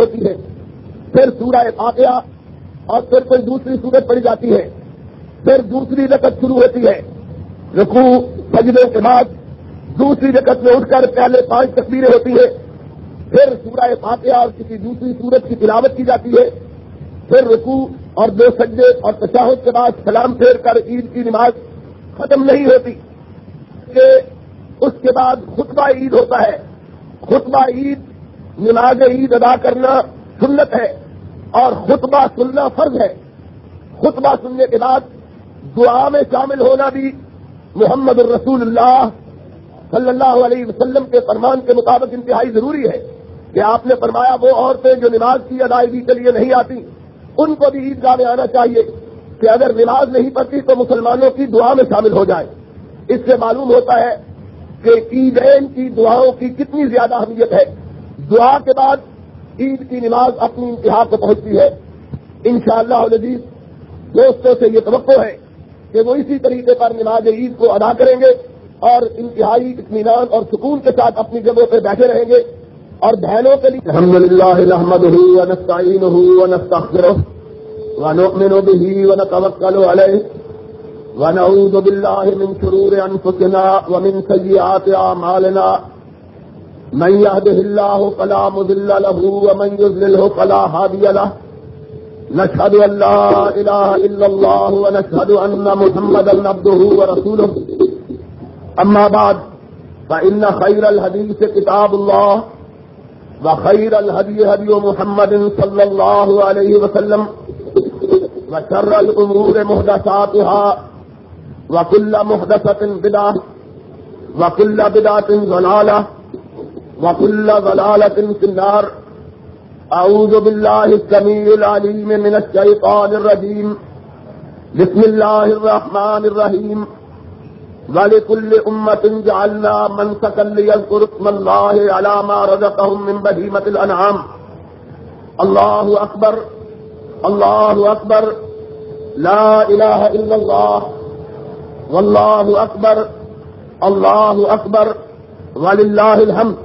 ہوتی ہے۔ پھر سورہ فاتحہ اور پھر کوئی دوسری صورت پڑی جاتی ہے۔ پھر دوسری رکت شروع ہوتی ہے۔ رکو سجدے کے بعد دوسری رکت میں اٹھ کر پہلے پانچ تصویریں ہوتی ہیں۔ پھر سورہ فاتحہ اور کسی دوسری صورت کی تلاوت کی جاتی ہے۔ پھر رکو اور دو سجدے اور تشاہد کے بعد سلام پھیر کر عید کی نماز ختم نہیں ہوتی۔ کہ اس کے بعد خطبہ عید ہوتا ہے۔ خطبہ عید نماز عید ادا کرنا سنت ہے اور خطبہ سننا فرض ہے۔ خطبہ سننے کے بعد دعا میں شامل ہونا بھی محمد الرسول اللہ صلی اللہ علیہ وسلم کے فرمان کے مطابق انتہائی ضروری ہے کہ آپ نے فرمایا وہ عورتیں جو نماز کی ادائیگی کے لیے نہیں آتی، ان کو بھی عیدگاہ میں آنا چاہیے کہ اگر نماز نہیں پڑتی تو مسلمانوں کی دعا میں شامل ہو جائے۔ اس سے معلوم ہوتا ہے کہ عیدین کی دعاؤں کی کتنی زیادہ اہمیت ہے۔ دعا کے بعد عید کی نماز اپنی انتہا کو پہنچتی ہے۔ انشاءاللہ شاء اللہ دوستوں سے یہ توقع ہے کہ وہ اسی طریقے پر نماز عید کو ادا کریں گے اور انتہائی اطمینان اور سکون کے ساتھ اپنی جگہوں پہ بیٹھے رہیں گے اور بہنوں کے لیے الحمد للہ الحمد ونستعین ونستغفره ونؤمن به ونتوکل علیه ونعوذ بالله من شرور انفسنا ومن سيئات اعمالنا من يهده الله فلا مضل له ومن يضلله فلا هادي له. نشهد أن لا إله إلا الله ونشهد أن محمدا عبده ورسوله. أما بعد، فإن خير الحديث كتاب الله وخير الهدي هدي محمد صلى الله عليه وسلم وشر الأمور مهدساتها وكل مهدسة بدعة وكل بدعة ظلالة وكل ظلالة في النار. أعوذ بالله السميع العليم من الشيطان الرجيم. بسم الله الرحمن الرحيم. ولكل أمة جعلنا منسكا ليذكر اسم الله على ما رزقهم من بهيمة الأنعام. الله أكبر. الله أكبر. لا إله إلا الله. والله أكبر. الله أكبر. ولله الحمد.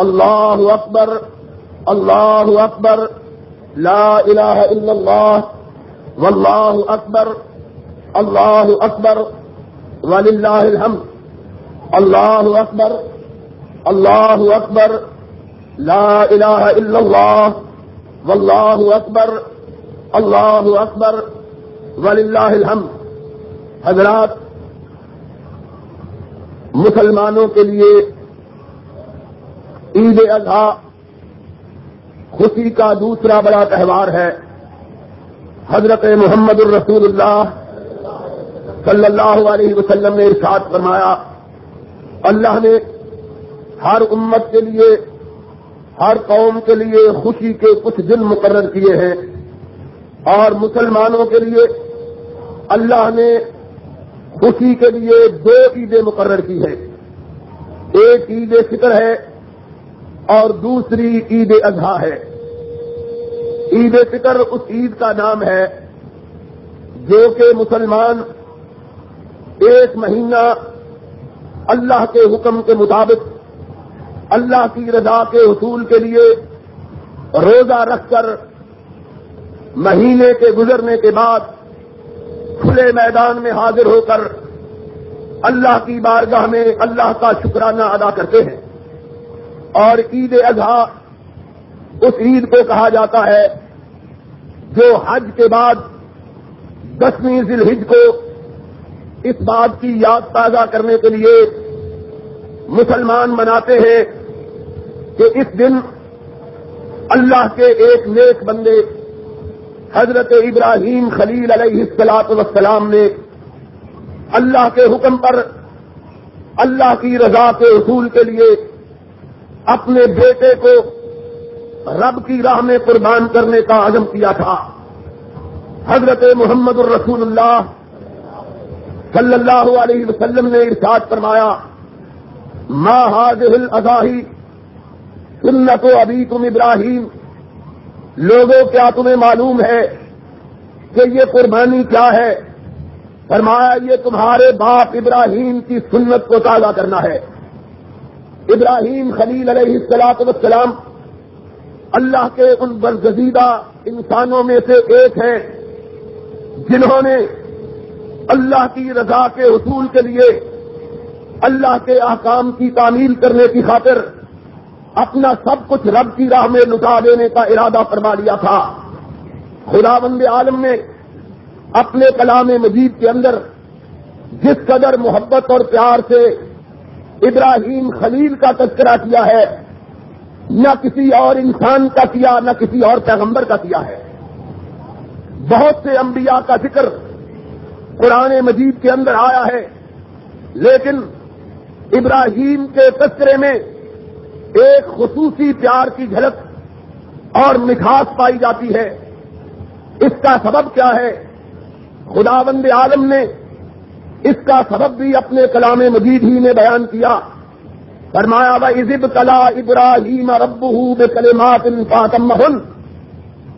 الله أكبر الله أكبر لا إله إلا الله والله أكبر الله أكبر ولله الحمد الله أكبر الله أكبر لا إله إلا الله والله أكبر الله أكبر ولله الحمد۔ حضرات، مسلمانوں کے لیے عید اضحیٰ، خوشی کا دوسرا بڑا تہوار ہے۔ حضرت محمد الرسول اللہ صلی اللہ علیہ وسلم نے ارشاد فرمایا، اللہ نے ہر امت کے لیے، ہر قوم کے لیے خوشی کے کچھ دن مقرر کیے ہیں۔ اور مسلمانوں کے لیے اللہ نے خوشی کے لیے دو عیدیں مقرر کی ہے ایک عید فطر ہے اور دوسری عید اضحیٰ ہے۔ عید فطر اس عید کا نام ہے جو کہ مسلمان ایک مہینہ اللہ کے حکم کے مطابق، اللہ کی رضا کے حصول کے لیے روزہ رکھ کر مہینے کے گزرنے کے بعد کھلے میدان میں حاضر ہو کر اللہ کی بارگاہ میں اللہ کا شکرانہ ادا کرتے ہیں۔ اور عید اضحیٰ اس عید کو کہا جاتا ہے جو حج کے بعد دسویں ذی الحج کو اس بات کی یاد تازہ کرنے کے لیے مسلمان مناتے ہیں کہ اس دن اللہ کے ایک نیک بندے حضرت ابراہیم خلیل علیہ السلاط وسلام نے اللہ کے حکم پر اللہ کی رضا کے اصول کے لیے اپنے بیٹے کو رب کی راہ میں قربان کرنے کا عزم کیا تھا۔ حضرت محمد الرسول اللہ صلی اللہ علیہ وسلم نے ارشاد فرمایا ماں حاضل اضاحی سنت و ابھی تم ابراہیم لوگوں، کیا تمہیں معلوم ہے کہ یہ قربانی کیا ہے؟ فرمایا، یہ تمہارے باپ ابراہیم کی سنت کو تازہ کرنا ہے۔ ابراہیم خلیل علیہ السلاط وسلام اللہ کے ان برگزیدہ انسانوں میں سے ایک ہیں جنہوں نے اللہ کی رضا کے اصول کے لیے اللہ کے احکام کی تعمیل کرنے کی خاطر اپنا سب کچھ رب کی راہ میں لٹا دینے کا ارادہ فرما لیا تھا۔ خدا بند عالم نے اپنے کلام مجید کے اندر جس قدر محبت اور پیار سے ابراہیم خلیل کا تذکرہ کیا ہے، نہ کسی اور انسان کا کیا، نہ کسی اور پیغمبر کا کیا ہے۔ بہت سے انبیاء کا ذکر قرآن مجید کے اندر آیا ہے، لیکن ابراہیم کے تذکرے میں ایک خصوصی پیار کی جھلک اور مٹھاس پائی جاتی ہے۔ اس کا سبب کیا ہے؟ خدا بند عالم نے اس کا سبب بھی اپنے کلام مجید ہی نے بیان کیا۔ فرمایا و عزب کلا ابراہیم رب کلمات فاطم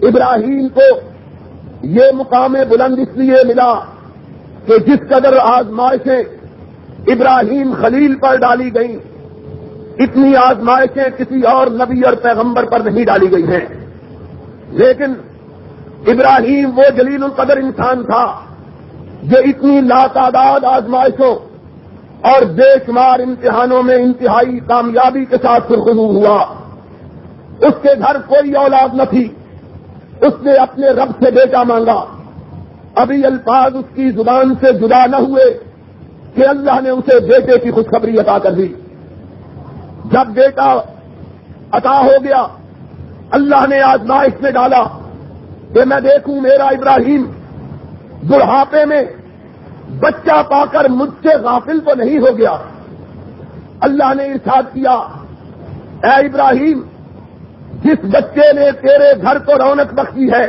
ابراہیم کو یہ مقام بلند اس لیے ملا کہ جس قدر آزمائشیں ابراہیم خلیل پر ڈالی گئیں، اتنی آزمائشیں کسی اور نبی اور پیغمبر پر نہیں ڈالی گئی ہیں۔ لیکن ابراہیم وہ جلیل القدر انسان تھا جو اتنی لاتعداد آزمائشوں اور بے شمار امتحانوں میں انتہائی کامیابی کے ساتھ سرخرو ہوا۔ اس کے گھر کوئی اولاد نہ تھی۔ اس نے اپنے رب سے بیٹا مانگا۔ ابھی الفاظ اس کی زبان سے جدا نہ ہوئے کہ اللہ نے اسے بیٹے کی خوشخبری عطا کر دی۔ جب بیٹا عطا ہو گیا، اللہ نے آزمائش میں ڈالا کہ میں دیکھوں میرا ابراہیم بڑھاپے میں بچہ پا کر مجھ سے غافل تو نہیں ہو گیا۔ اللہ نے ارشاد کیا، اے ابراہیم، جس بچے نے تیرے گھر کو رونق بخشی ہے،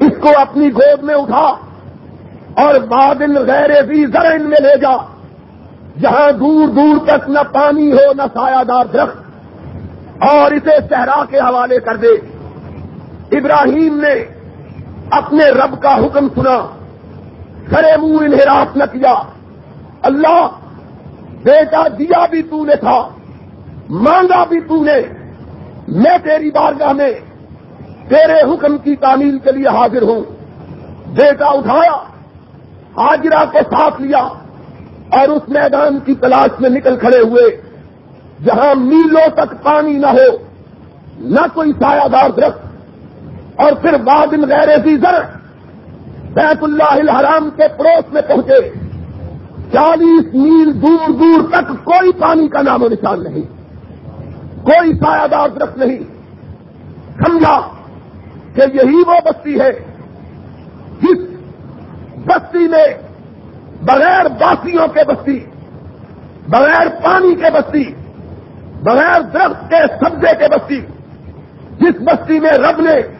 اس کو اپنی گود میں اٹھا اور بادل غیر بھی زرین میں لے جا، جہاں دور دور تک نہ پانی ہو نہ سایہ دار درخت، اور اسے صحرا کے حوالے کر دے۔ ابراہیم نے اپنے رب کا حکم سنا۔ کرے منہ انحراف نہ کیا۔ اللہ، بیٹا دیا بھی تو نے تھا، مانگا بھی تو نے۔ میں تیری بارگاہ میں تیرے حکم کی تعمیل کے لیے حاضر ہوں۔ بیٹا اٹھایا، حاجرہ کو ساتھ لیا اور اس میدان کی تلاش میں نکل کھڑے ہوئے۔ جہاں میلوں تک پانی نہ ہو، نہ کوئی سایہ دار درخت اور پھر بادل غیر زر بیت اللہ الحرام کے پڑوس میں پہنچے۔ چالیس میل دور دور تک کوئی پانی کا نام و نشان نہیں۔ کوئی سایہ دار درخت نہیں۔ سمجھا کہ یہی وہ بستی ہے جس بستی میں بغیر باسیوں کے بستی، بغیر پانی کے بستی، بغیر درخت کے سبزے کے بستی، جس بستی میں رب نے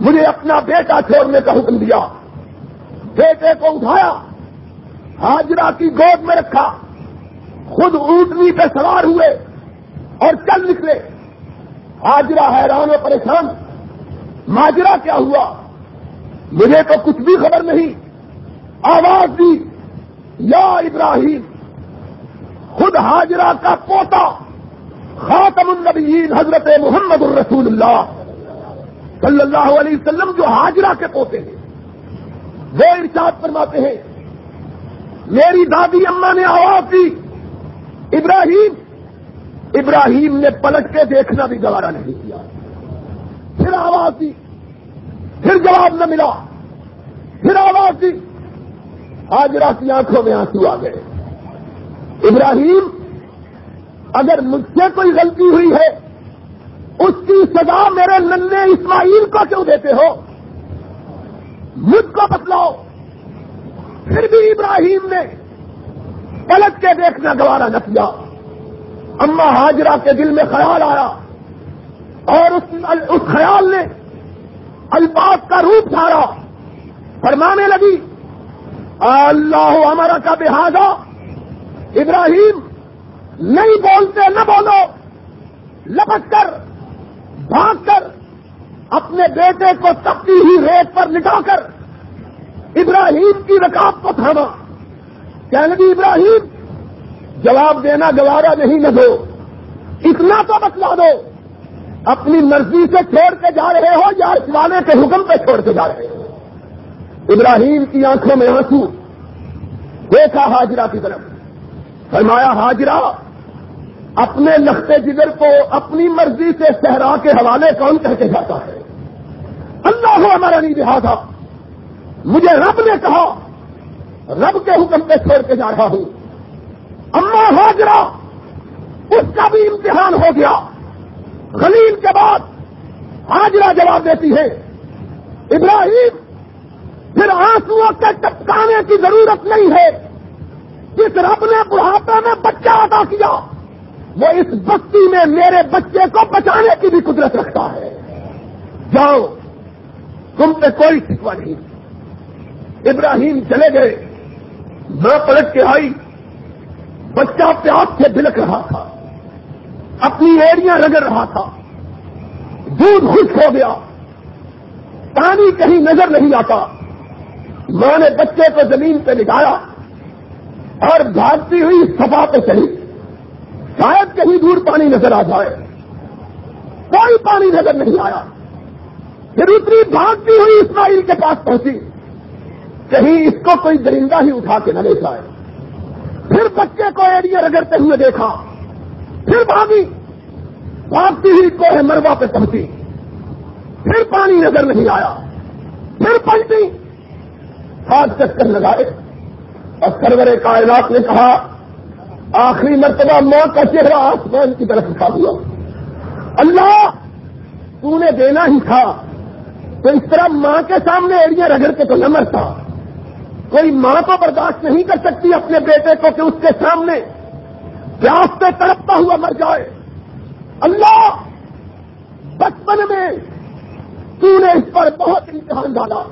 مجھے اپنا بیٹا چھوڑنے کا حکم دیا۔ بیٹے کو اٹھایا حاجرہ کی گود میں رکھا۔ خود اونٹنی پہ سوار ہوئے اور چل نکلے۔ حاجرہ حیران و پریشان ماجرا کیا ہوا؟ مجھے تو کچھ بھی خبر نہیں۔ آواز دی، یا ابراہیم، خود حاجرہ کا پوتا، خاتم النبیین حضرت محمد الرسول اللہ۔ صلی اللہ علیہ وسلم جو حاجرہ کے پوتے ہیں۔ وہ ارشاد فرماتے ہیں، میری دادی اما نے آواز دی، ابراہیم ابراہیم نے پلٹ کے دیکھنا بھی گوارا نہیں کیا۔ پھر آواز دی، پھر جواب نہ ملا۔ پھر آواز دی، حاجرہ کی آنکھوں میں آنسو آ گئے۔ ابراہیم، اگر مجھ سے کوئی غلطی ہوئی ہے اس کی سزا میرے ننے اسماعیل کو کیوں دیتے ہو؟ مجھ کو بتلاؤ۔ پھر بھی ابراہیم نے پلٹ کے دیکھنا گوارا نہ کیا۔ اما حاجرہ کے دل میں خیال آیا اور اس اس خیال نے الفاظ کا روپ دھارا فرمانے لگی، اللہ ہمارا کا بحاظہ ابراہیم، نہیں بولتے نہ بولو لپٹ کر۔ بھاگ کر اپنے بیٹے کو تپتی ہی ریت پر لٹا کر ابراہیم کی رکاب کو تھاما۔ کہنے لگی، ابراہیم، جواب دینا گوارا نہیں نہ دو۔ اتنا تو بتلا دو۔ اپنی مرضی سے چھوڑ کے جا رہے ہو یا اس والے کے حکم پہ چھوڑ کے جا رہے ہو۔ ابراہیم کی آنکھوں میں آنسو۔ دیکھا حاجرہ کی طرف۔ فرمایا، حاجرہ اپنے لختے جگر کو اپنی مرضی سے صحرا کے حوالے کون کر کے جاتا ہے؟ اللہ ہو ہمارا نہیں لہٰذا۔ مجھے رب نے کہا، رب کے حکم پہ چھوڑ کے جا رہا ہوں۔ اما حاجرہ، اس کا بھی امتحان ہو گیا۔ غلیل کے بعد حاجرہ جواب دیتی ہے، ابراہیم، پھر آنسو کے ٹپکانے کی ضرورت نہیں ہے۔ جس رب نے بڑھاپے میں بچہ ادا کیا وہ اس بستی میں میرے بچے کو بچانے کی بھی قدرت رکھتا ہے۔ جاؤ، تم پہ کوئی شکوا نہیں۔ ابراہیم چلے گئے۔ میں پلٹ کے آئی۔ بچہ پیاس سے بلک رہا تھا۔ اپنی ایڑیاں رگڑ رہا تھا۔ دودھ خشک ہو گیا۔ پانی کہیں نظر نہیں آتا۔ ماں نے بچے کو زمین پہ لگایا اور بھاگتی ہوئی سفا پہ چلی۔ شاید کہیں دور پانی نظر آ جائے۔ کوئی پانی نظر نہیں آیا۔ پھر اتنی بھاگتی ہوئی اسماعیل کے پاس پہنچی۔ کہیں اس کو کوئی درندہ ہی اٹھا کے نہ لے جائے۔ پھر بچے کو ایریا رگڑتے ہوئے دیکھا۔ پھر بھاگی۔ بھاگتی ہوئی کو ہے مروا پہ پہنچی۔ پھر پانی نظر نہیں آیا۔ پھر پلٹی۔ ہاتھ چکر لگائے۔ اور سرور کائنات نے کہا آخری مرتبہ ماں کا چہرہ آسمان کی طرف اٹھا ہوا اللہ، تو نے دینا ہی تھا۔ تو اس طرح ماں کے سامنے ایڑیاں رگڑ کے تو نہ مرتا کوئی ماں تو برداشت نہیں کر سکتی اپنے بیٹے کو کہ اس کے سامنے پیاس پہ تڑپتا ہوا مر جائے۔ اللہ، بچپن میں تو نے اس پر بہت امتحان ڈالا۔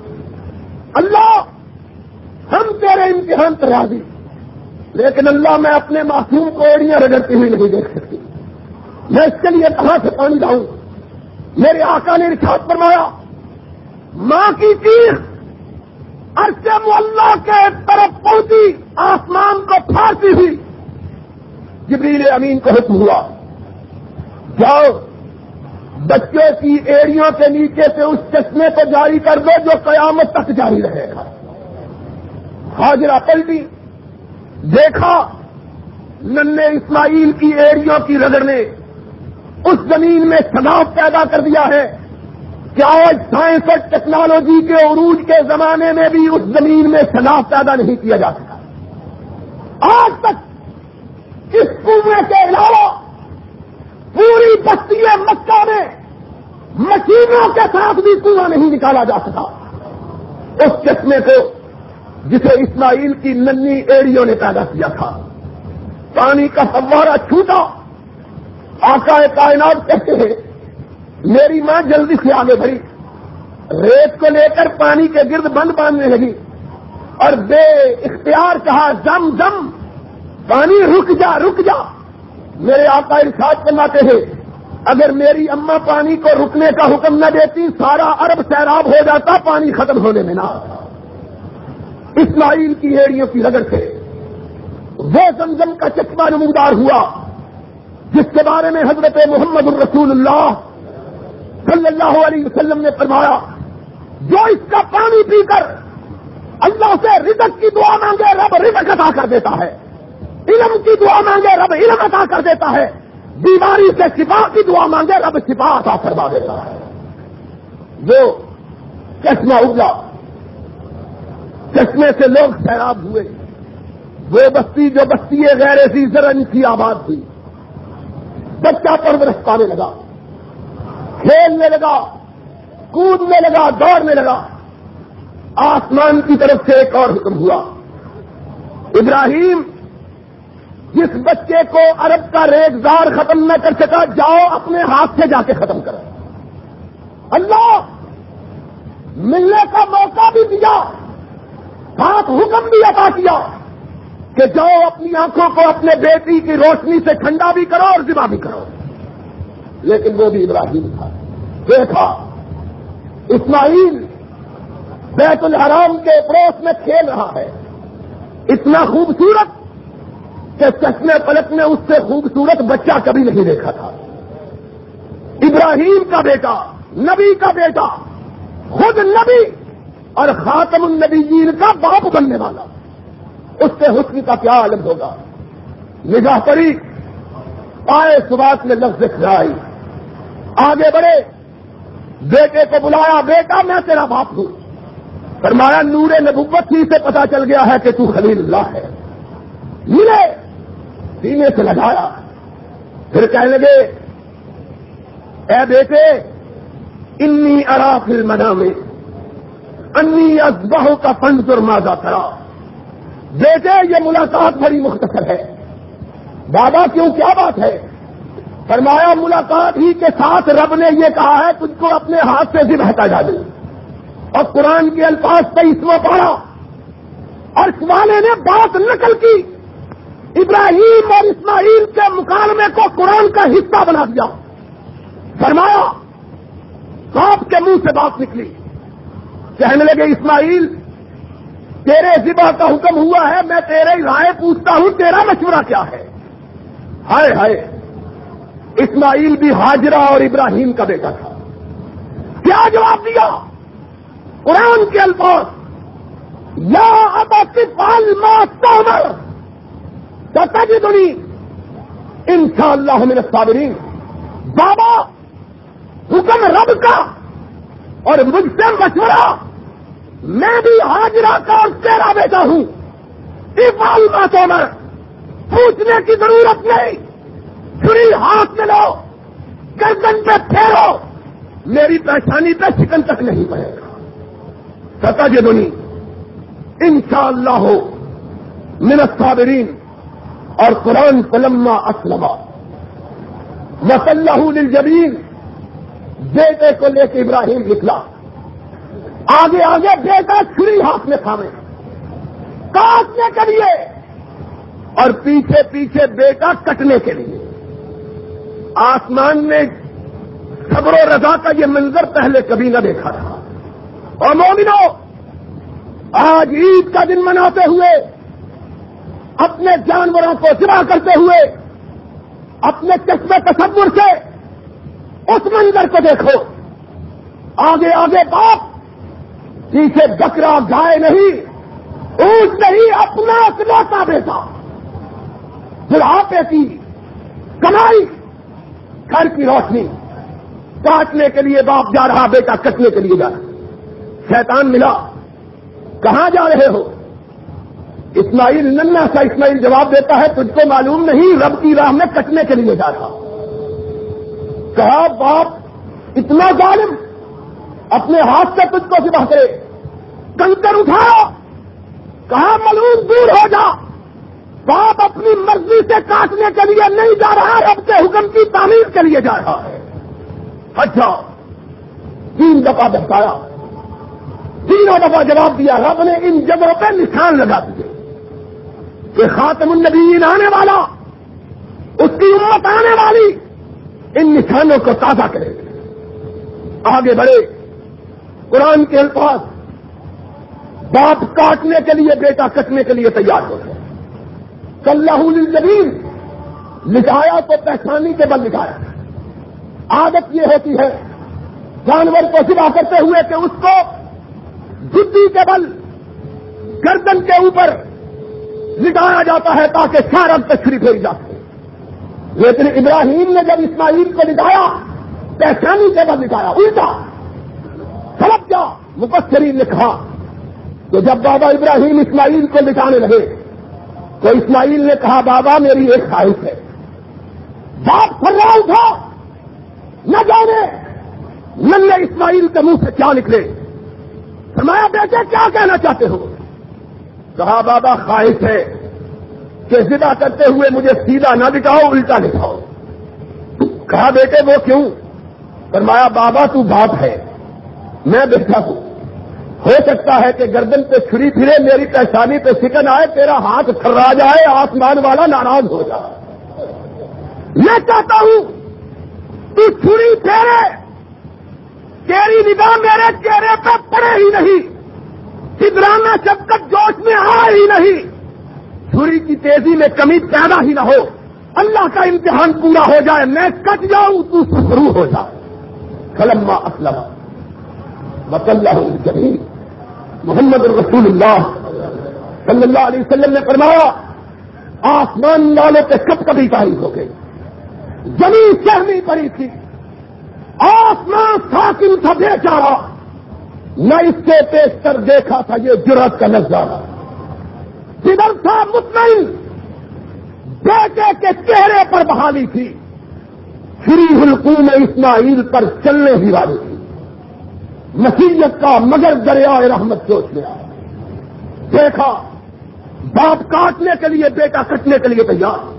اللہ، ہم تیرے امتحان پر راضی۔ لیکن اللہ میں اپنے معصوم کو ایڑیاں رگڑتی ہوئی نہیں دیکھ سکتی۔ میں اس کے لیے کہاں سے پانی لاؤں؟ میرے آقا نے رچھاط فرمایا، ماں کی چیخ عرصے اللہ کے طرف پہنچی، آسمان کو پھانسی ہوئی۔ جبریل امین کو حکم ہوا، جاؤ، بچوں کی ایڑیوں کے نیچے سے اس چشمے کو جاری کر دو جو قیامت تک جاری رہے گا۔ حاضرہ پلٹی دیکھا ننے اسماعیل کی ایڑیوں کی رگڑ نے اس زمین میں سداؤ پیدا کر دیا ہے کہ آج سائنس اور ٹیکنالوجی کے عروج کے زمانے میں بھی اس زمین میں سداؤ پیدا نہیں کیا جا سکا۔ آج تک اس کنویں کے علاوہ پوری بستی مکہ میں مشینوں کے ساتھ بھی کنواں نہیں نکالا جا سکا۔ اس چشمے کو جسے اسماعیل کی ننی ایڑیوں نے پیدا کیا تھا۔ پانی کا فوارہ چھوٹا۔ آقا کائنات کہتے ہیں، میری ماں جلدی سے آگے بڑھی۔ ریت کو لے کر پانی کے گرد بند باندھنے لگی۔ اور بے اختیار کہا زم زم پانی رک جا رک جا۔ میرے آقا ارشاد کرناتے ہیں، اگر میری اما پانی کو رکنے کا حکم نہ دیتی، سارا ارب سیراب ہو جاتا پانی ختم ہونے میں نہ۔ اسماعیل کی ایڑیوں کی رگڑ سے وہ زمزم کا چشمہ نمودار ہوا، جس کے بارے میں حضرت محمد الرسول اللہ صلی اللہ علیہ وسلم نے فرمایا، جو اس کا پانی پی کر اللہ سے رزق کی دعا مانگے، رب رزق عطا کر دیتا ہے۔ علم کی دعا مانگے، رب علم عطا کر دیتا ہے۔ بیماری سے شفا کی دعا مانگے، رب شفا عطا کروا دیتا ہے۔ وہ چشمہ اگلا چشمے سے لوگ سیراب ہوئے۔ وہ بستی جو بستی غیر سی زرن کی آباد ہوئی۔ بچہ پرورش پانے لگا۔ کھیلنے لگا۔ کودنے لگا۔ دوڑنے لگا۔ آسمان کی طرف سے ایک اور حکم ہوا۔ ابراہیم، جس بچے کو عرب کا ریگزار ختم نہ کر سکا، جاؤ اپنے ہاتھ سے جا کے ختم کرو۔ اللہ، ملنے کا موقع بھی دیا۔ ساتھ حکم بھی عطا کیا کہ جاؤ اپنی آنکھوں کو اپنے بیٹی کی روشنی سے ٹھنڈا بھی کرو اور ذبح بھی کرو۔ لیکن وہ بھی ابراہیم تھا۔ دیکھا اسماعیل بیت الحرام کے پڑوس میں کھیل رہا ہے۔ اتنا خوبصورت کہ چشمے پلک نے اس سے خوبصورت بچہ کبھی نہیں دیکھا تھا۔ ابراہیم کا بیٹا، نبی کا بیٹا، خود نبی اور خاتم النبیین کا باپ بننے والا. اس سے حسن کا کیا عالم ہوگا؟ نگاہ پڑی. پائے سباس میں لفظ کھلائی آگے بڑھے. بیٹے کو بلایا، بیٹا میں تیرا باپ ہوں. فرمایا، نور نبوت ہی سے پتا چل گیا ہے کہ تو خلیل اللہ ہے. ملے. سینے سے لگایا. پھر کہنے لگے، اے بیٹے، انی ارا فل منا میں انی ازبہ کا فن مادہ کرا بیٹے، یہ ملاقات بڑی مختصر ہے۔ بابا، کیوں؟ کیا بات ہے؟ فرمایا، ملاقات ہی کے ساتھ رب نے یہ کہا ہے، تجھ کو اپنے ہاتھ سے ذبح ہٹا ڈالے اور قرآن کے الفاظ پہ اس میں پڑا اور والے نے بات نقل کی۔ ابراہیم اور اسماعیل کے مکالمے کو قرآن کا حصہ بنا دیا۔ فرمایا سانپ کے منہ سے بات نکلی۔ کہنے لگے، اسماعیل، تیرے ذبح کا حکم ہوا ہے، میں تیرے رائے پوچھتا ہوں، تیرا مشورہ کیا ہے؟ ہائے ہائے، اسماعیل بھی حاجرہ اور ابراہیم کا بیٹا تھا۔ کیا جواب دیا؟ قرآن کے الفاظ، یا ابال ماتر تجی دنی ان شاء اللہ صابرین بابا، حکم رب کا اور مجھ سے مشورہ میں بھی حاجرہ کا اور تیرا بیٹا ہوں۔ افال باتوں میں۔ پوچھنے کی ضرورت نہیں۔ چھری ہاتھ میں لو گردن پہ پھیرو۔ میری پریشانی پہ چکن تک نہیں پڑے گا۔ ستا جدنی ان شاء اللہ ہو صابرین اور قرآن فلما اسلم وصلہ للجبین۔ بیٹے کو لے کے ابراہیم نکلا۔ آگے آگے بیٹا چھری ہاتھ میں تھامے۔ کاٹنے کے لیے۔ اور پیچھے پیچھے بیٹا کٹنے کے لیے۔ آسمان نے صبر و رضا کا یہ منظر پہلے کبھی نہ دیکھا تھا۔ اور مومنو آج عید کا دن مناتے ہوئے، اپنے جانوروں کو سرا کرتے ہوئے، اپنے چشمے تصور سے اس منظر کو دیکھو۔ آگے آگے باپ پیچھے بکرا گائے نہیں، اونٹ نہیں، اپنا اکلوتا بیٹا۔ بڑھاپے کی کمائی گھر کی روشنی، کاٹنے کے لیے باپ جا رہا، بیٹا کٹنے کے لیے جا رہا۔ شیطان ملا، کہاں جا رہے ہو؟ اسماعیل ننا سا اسماعیل جواب دیتا ہے، تجھ کو معلوم نہیں رب کی راہ میں کٹنے کے لیے جا رہا۔ کہا، باپ، اتنا ظالم اپنے ہاتھ سے تجھ کو سبا کرے۔ کنکر اٹھاؤ۔ کہا ملوم دور ہو جا۔ باپ اپنی مرضی سے کاٹنے کے لیے نہیں جا رہا رب کے حکم کی تعمیر کے لیے جا رہا ہے۔ اچھا تین دفعہ بتایا تینوں دفعہ جواب دیا۔ رب نے ان جگہوں پہ نشان لگا دیے۔ کہ خاتم النبیین آنے والا، اس کی امت آنے والی، ان نشانوں کو تازہ کرے۔ آگے بڑھے۔ قرآن کے الفاظ باپ کاٹنے کے لیے، بیٹا کٹنے کے لیے تیار ہو گئے زمین لکھایا تو پہچانی کے بل لکھایا عادت یہ ہوتی ہے، جانور کو سوا کرتے ہوئے کہ اس کو بدھی کے بل گردن کے اوپر لٹایا جاتا ہے تاکہ شارب تشریف پھیری جا سکے لیکن ابراہیم نے جب اسماعیل کو لٹایا پہچانی کے بل لٹایا الٹا۔ سڑک کیا مبصرین لکھا تو جب بابا ابراہیم اسماعیل کو لٹانے لگے، تو اسماعیل نے کہا، بابا میری ایک خواہش ہے۔ باپ رہا تھا، نہ جانے نن اسماعیل کے منہ سے کیا نکلے۔ فرمایا، بیٹے، کیا کہنا چاہتے ہو؟ کہا، بابا، خواہش ہے کہ ذبح کرتے ہوئے مجھے سیدھا نہ دکھاؤ الٹا دکھاؤ کہا، بیٹے، وہ کیوں؟ فرمایا، بابا، تو باپ ہے۔ میں بیٹھا ہوں۔ ہو سکتا ہے کہ گردن پہ چھری پھرے، میری پہچانی پہ سکن آئے، تیرا ہاتھ تھرا جائے، آسمان والا ناراض ہو جائے۔ میں چاہتا ہوں تو چھری پھیرے۔ تیری نگاہ میرے چہرے پہ پڑے ہی نہیں۔ سدرانا چپکت جوش میں آ ہی نہیں۔ چھری کی تیزی میں کمی پیدا ہی نہ ہو۔ اللہ کا امتحان پورا ہو جائے۔ میں کٹ جاؤں، تو شروع ہو جائے۔ فلما اسلم اللہ جبھی محمد الرسول اللہ صلی اللہ علیہ وسلم نے فرمایا، آسمان والے پہ کب کبھی تعریف ہو گئی زمین سہمی پڑی تھی۔ آسمان ساکن تھا بے چارا نہ اس کے پیش کر دیکھا تھا یہ جرت کا نظارہ۔ جدھر تھا مطمئن۔ بیٹے کے چہرے پر بحالی تھی۔ فری حلقوم اسماعیل پر چلنے ہی والی تھی۔ نصیحت کا مگر دریا رحمت سوچ لیا دیکھا باپ کاٹنے کے لیے، بیٹا کٹنے کے لیے تیار۔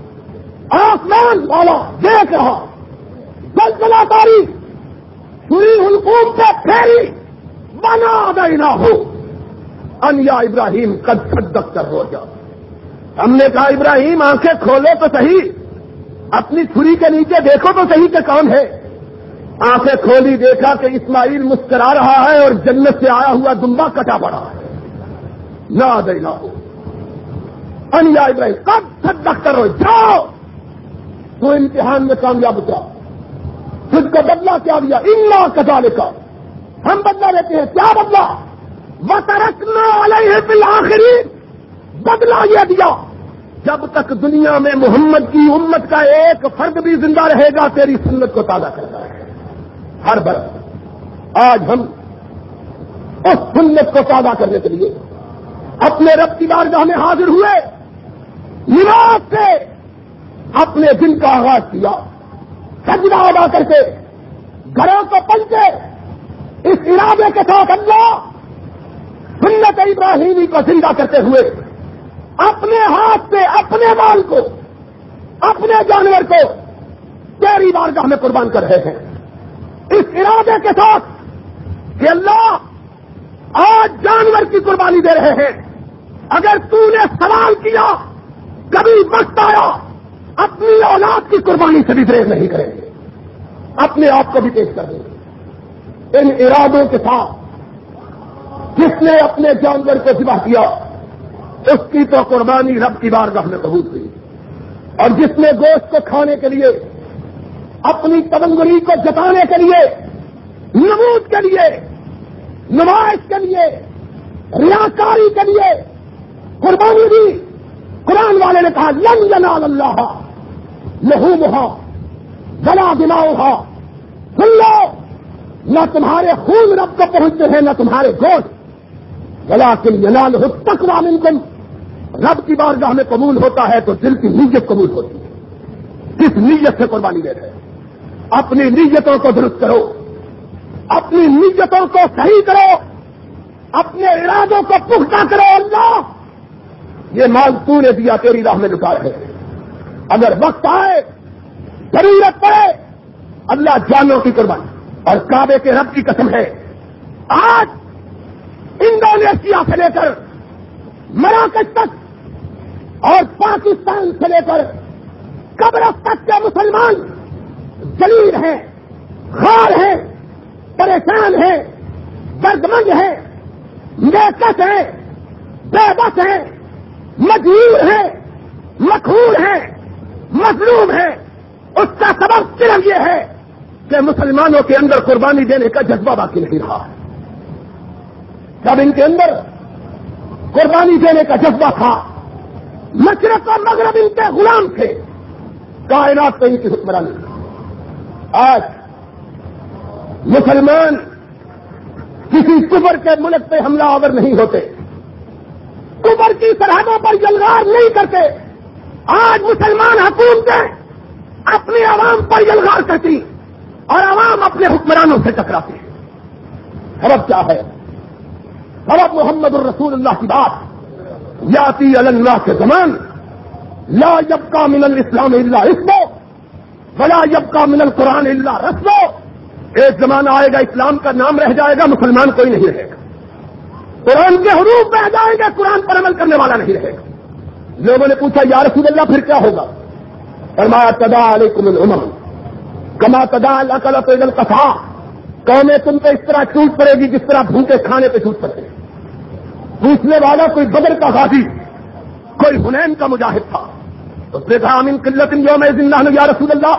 آسمان والا دیکھ رہا۔ بل تاریخ سری حلقوم پہ پھیری۔ بنا دینا ہو۔ انیا ابراہیم، قد صدق کر ہو جا ہم نے کہا، ابراہیم، آنکھیں کھولو تو صحیح، اپنی چھری کے نیچے دیکھو تو صحیح کہ کون ہے۔ آنکھیں کھولی، دیکھا کہ اسماعیل مسکرا رہا ہے اور جنت سے آیا ہوا دمبا کٹا پڑا ہے۔ نہ دینا ہو انیا ابراہیم کب صدق کرو جاؤ۔ تو امتحان میں کامیاب اترا۔ خود کو بدلا کیا دیا؟ انا کٹا کا ہم بدلا لیتے ہیں۔ کیا بدلا وطرکنا علیہ بالآخری بدلا یہ دیا۔ جب تک دنیا میں محمد کی امت کا ایک فرد بھی زندہ رہے گا، تیری سنت کو تازہ کرتا ہے ہر برس۔ آج ہم اس سنت کو تازہ کرنے کے لیے اپنے رب کی بارگاہ میں حاضر ہوئے۔ نراج سے اپنے دن کا آغاز کیا۔ سجدہ ادا کر کے گھروں کو پنچے اس ارادے کے ساتھ اللہ سنت ابراہیمی کو زندہ کرتے ہوئے اپنے ہاتھ سے اپنے مال کو، اپنے جانور کو تیری بارگاہ میں قربان کر رہے ہیں۔ اس ارادے کے ساتھ کہ اللہ آج جانور کی قربانی دے رہے ہیں۔ اگر تو نے سوال کیا، کبھی وقت آیا، اپنی اولاد کی قربانی سے بھی دریک نہیں کریں گے۔ اپنے آپ کو بھی پیش کر دیں گے۔ ان ارادوں کے ساتھ جس نے اپنے جانور کو ذبح کیا، اس کی تو قربانی رب کی بارگاہ میں قبول ہوئی۔ اور جس نے گوشت کو کھانے کے لیے اپنی تبنگری کو جتانے کے لیے، نمود کے لیے، نمائش کے لیے، ریاکاری کے لیے قربانی دی۔ قرآن والے نے کہا، لن جنال اللہ، لہو مہا گلا دماؤ سن لو نہ تمہارے خون رب کو پہنچتے ہیں، نہ تمہارے گوشت۔ لیکن ینال ہو تک منکم۔ رب کی بارگاہ میں قبول ہوتا ہے تو دل کی نیت قبول ہوتی ہے۔ کس نیت سے قربانی دے رہے ہیں۔ اپنی نیتوں کو درست کرو، اپنی نیتوں کو صحیح کرو، اپنے ارادوں کو پختہ کرو، اللہ! یہ مال تو نے دیا، تیری راہ میں لٹا رہے۔ اگر وقت آئے، ضرورت پڑے، اللہ جانوں کی قربانی۔ اور کعبے کے رب کی قسم ہے، آج انڈونیشیا سے لے کر مراکش تک اور پاکستان سے لے کر قبرص تک کے مسلمان جلیل ہیں خار ہیں پریشان ہیں دردمند ہیں نیکس ہیں بے بس ہیں مجبور ہیں مخور ہیں مظلوم ہیں اس کا سبب صرف یہ ہے کہ مسلمانوں کے اندر قربانی دینے کا جذبہ باقی نہیں رہا۔ جب ان کے اندر قربانی دینے کا جذبہ تھا، مشرق اور مغرب ان کے غلام تھے، کائنات پہ ان کی حکمرانی۔ آج مسلمان کسی کبر کے ملک پہ حملہ آور نہیں ہوتے کبر کی سرحدوں پر جلغار نہیں کرتے۔ آج مسلمان حکومتیں اپنی عوام پر جلغار کرتی اور عوام اپنے حکمرانوں سے ٹکراتے سبب کیا ہے؟ سبب محمد الرسول اللہ کی بات، یاتی اللہ کے زمان، لا جب کا من الاسلام اللہ رسمو بلا جب کا من القرآن اللہ رسمو ایک زمانہ آئے گا اسلام کا نام رہ جائے گا، مسلمان کوئی نہیں رہے گا. قرآن کے حروف رہ جائیں گے، قرآن پر عمل کرنے والا نہیں رہے گا. لوگوں نے پوچھا، یا رسول اللہ، پھر کیا ہوگا؟ فرمایا تدا علیکم الامم کما تدا اللہ تعالیٰ پیدل کفا قومیں تم پہ اس طرح ٹوٹ پڑے گی جس طرح بھوکے کھانے پہ ٹوٹ پڑے پوچھنے والا کوئی بدر کا غازی، کوئی حنین کا مجاہد تھا۔ اس نے کہا، امین قلت یوم یا رسول اللہ.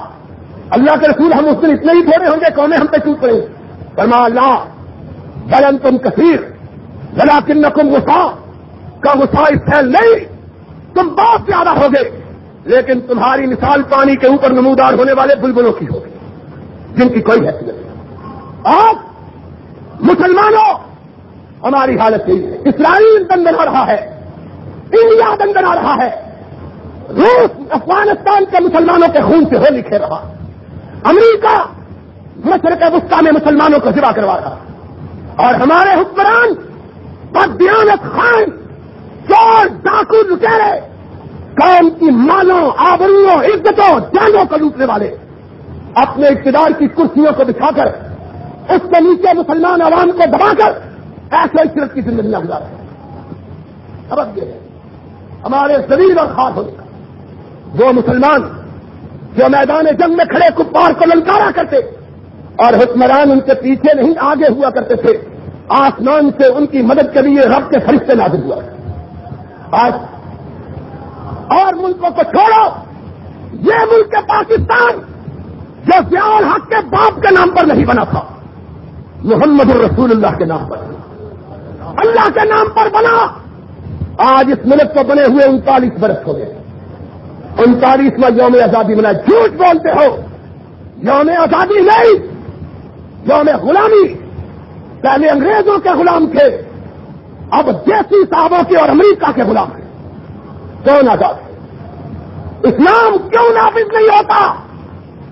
اللہ کے رسول ہم اس دن اتنے ہی تھوڑے ہوں گے کونے ہم پہ چوٹ پڑے فرما اللہ بلن تم کثیر بلا کن کم غصہ، کا غصہ اس پھیل نہیں، تم بہت زیادہ ہوگے، لیکن تمہاری مثال پانی کے اوپر نمودار ہونے والے بلبلوں کی ہوگی، جن کی کوئی حیثیت نہیں۔ آج مسلمانوں، ہماری حالت یہی ہے۔ اسرائیل دن بنا رہا ہے، انڈیا دن بنا رہا ہے روس، افغانستان کے مسلمانوں کے خون سے ہو لکھے رہا۔ امریکہ مشرق وسطی میں مسلمانوں کو ذبح کروا رہا۔ اور ہمارے حکمران بدیانت خان، چور، ڈاکو لٹیرے قوم کی مالوں آبروں عزتوں، جانوں کو لوٹنے والے۔ اپنے اقتدار کی کرسیوں کو بچھا کر، اس کے نیچے مسلمان عوام کو دبا کر، ایسے عزت کی زندگیاں گزار سبق یہ ہے ہمارے زمین اور خاص ہونے وہ مسلمان جو میدان جنگ میں کھڑے کپار کو للکارا کرتے اور حکمران ان کے پیچھے نہیں آگے ہوا کرتے تھے، آسمان سے ان کی مدد کے لیے رب کے فرشتے نازل ہوا۔ آج اور ملکوں کو چھوڑو، یہ ملک پاکستان جو زیال حق کے باپ کے نام پر نہیں بنا تھا، محمد الرسول اللہ کے نام پر۔ اللہ کے نام پر بنا۔ آج اس ملک کو بنے ہوئے انتالیس برس ہو گئے۔ انتالیسواں یوم آزادی بنا جھوٹ بولتے ہو۔ یوم آزادی نہیں۔ یوم غلامی۔ پہلے انگریزوں کے غلام تھے۔ اب دیسی صاحبوں کے اور امریکہ کے غلام ہیں۔ کون آزاد اسلام کیوں نافذ نہیں ہوتا؟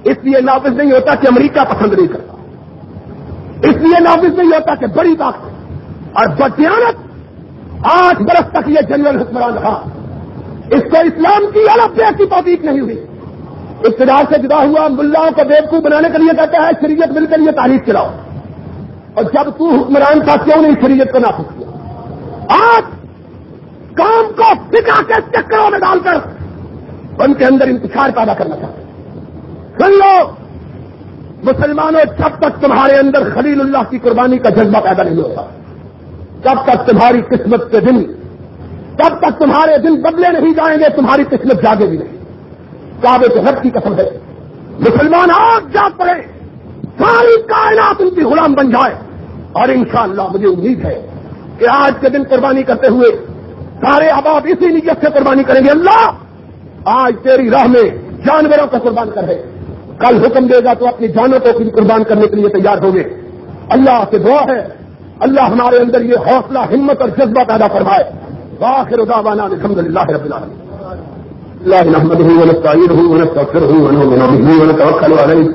اس لیے نافذ نہیں ہوتا کہ امریکہ پسند نہیں کرتا۔ اس لیے نافذ نہیں ہوتا کہ بڑی طاقت اور بدیانت آٹھ برس تک یہ جنرل حکمران رہا۔ اس کو اسلام کی الگ سے ایسی توفیق نہیں ہوئی۔ اقتدار سے جدا ہوا، ملاؤں کو بیوقوف بنانے کے لیے کہتا ہے، شریعت مل کے لیے تعریف چلاؤ۔ اور جب تو حکمران تھا، کیوں نہیں شریعت کو نافذ کیا؟ آج کام کو فکا کے چکروں میں ڈال کر ان کے اندر انتظار پیدا کرنا چاہتے سن لو، مسلمانوں، جب تک تمہارے اندر خلیل اللہ کی قربانی کا جذبہ پیدا نہیں ہوتا تب تک تمہاری قسمت کے دن تب تک تمہارے دن بدلے نہیں جائیں گے، تمہاری قسمت جاگے بھی نہیں۔ کعبے کے حق کی قسم ہے۔ مسلمان آج جاگ پڑے۔ ساری کائنات ان کی غلام بن جائے۔ اور انشاءاللہ مجھے امید ہے کہ آج کے دن قربانی کرتے ہوئے سارے احباب اسی نیت سے قربانی کریں گے۔ اللہ، آج تیری راہ میں جانوروں کا قربان کرے کل حکم دے گا تو اپنی جانوں کو قربان کرنے کے لیے تیار ہوں گے۔ اللہ سے دعا ہے۔ اللہ ہمارے اندر یہ حوصلہ، ہمت اور جذبہ پیدا فرمائے۔ واخر دعوانا الحمد لله رب العالمين. الله نحمده ونستعينه ونستغفره ونؤمن به ونتوكل عليه.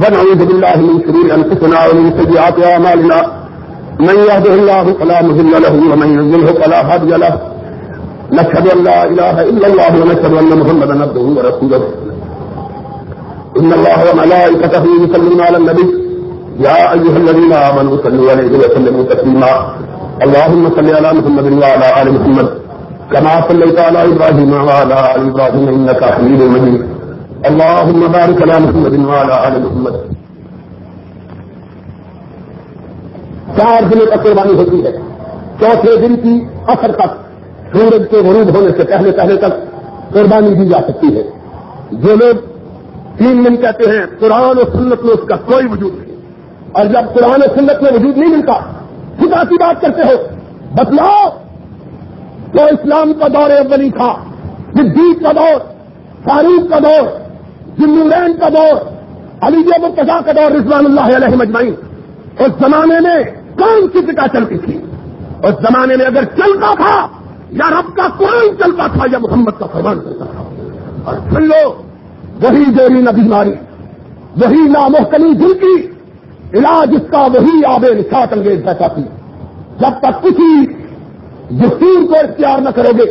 ونعوذ بالله من شرور انفسنا ومن سيئات اعمالنا من يهده الله فلا مضل له ومن يضلل فلا هادي له. نشهد ان لا اله الا الله ونشهد ان محمدا عبده ورسوله. ان الله وملائكته يصلون على النبي. يا ايها الذين امنوا صلوا عليه وسلموا تسليما. اللهم صل على محمد وعلى ال محمد. كما صليت على ابراهيم وعلى ال ابراهيم انك حميد مجيد. اللهم بارك على محمد وعلى ال محمد. چار دنوں تک قربانی ہوتی ہے. چوتھے دن کی اثر تک سورج کے غروب ہونے سے پہلے پہلے تک قربانی دی جا سکتی ہے. جو لوگ تین دن کہتے ہیں، قرآن و سنت میں اس کا کوئی وجود نہیں. اور جب قرآن و سنت میں وجود نہیں ملتا خدا کی بات کرتے ہو۔ بتلاؤ تو اسلام کا دور اولی تھا، صدیق کا دور، فاروق کا دور جنورین کا دور، علی مرتضا کا دور، رضوان اللہ علیہ مجمعین اس زمانے میں کون سی پٹا چلتی تھی؟ اس زمانے میں اگر چلتا تھا، یا رب کا قرآن چلتا تھا، یا محمد کا فرمان چلتا تھا۔ اور سن لو وہی جوری نہ بیماری وہی نامحکمی دل کی علاج اس کا وہی آب نشاط انگیز بہتا تھی جب تک کسی یقین کو اختیار نہ کرو گے،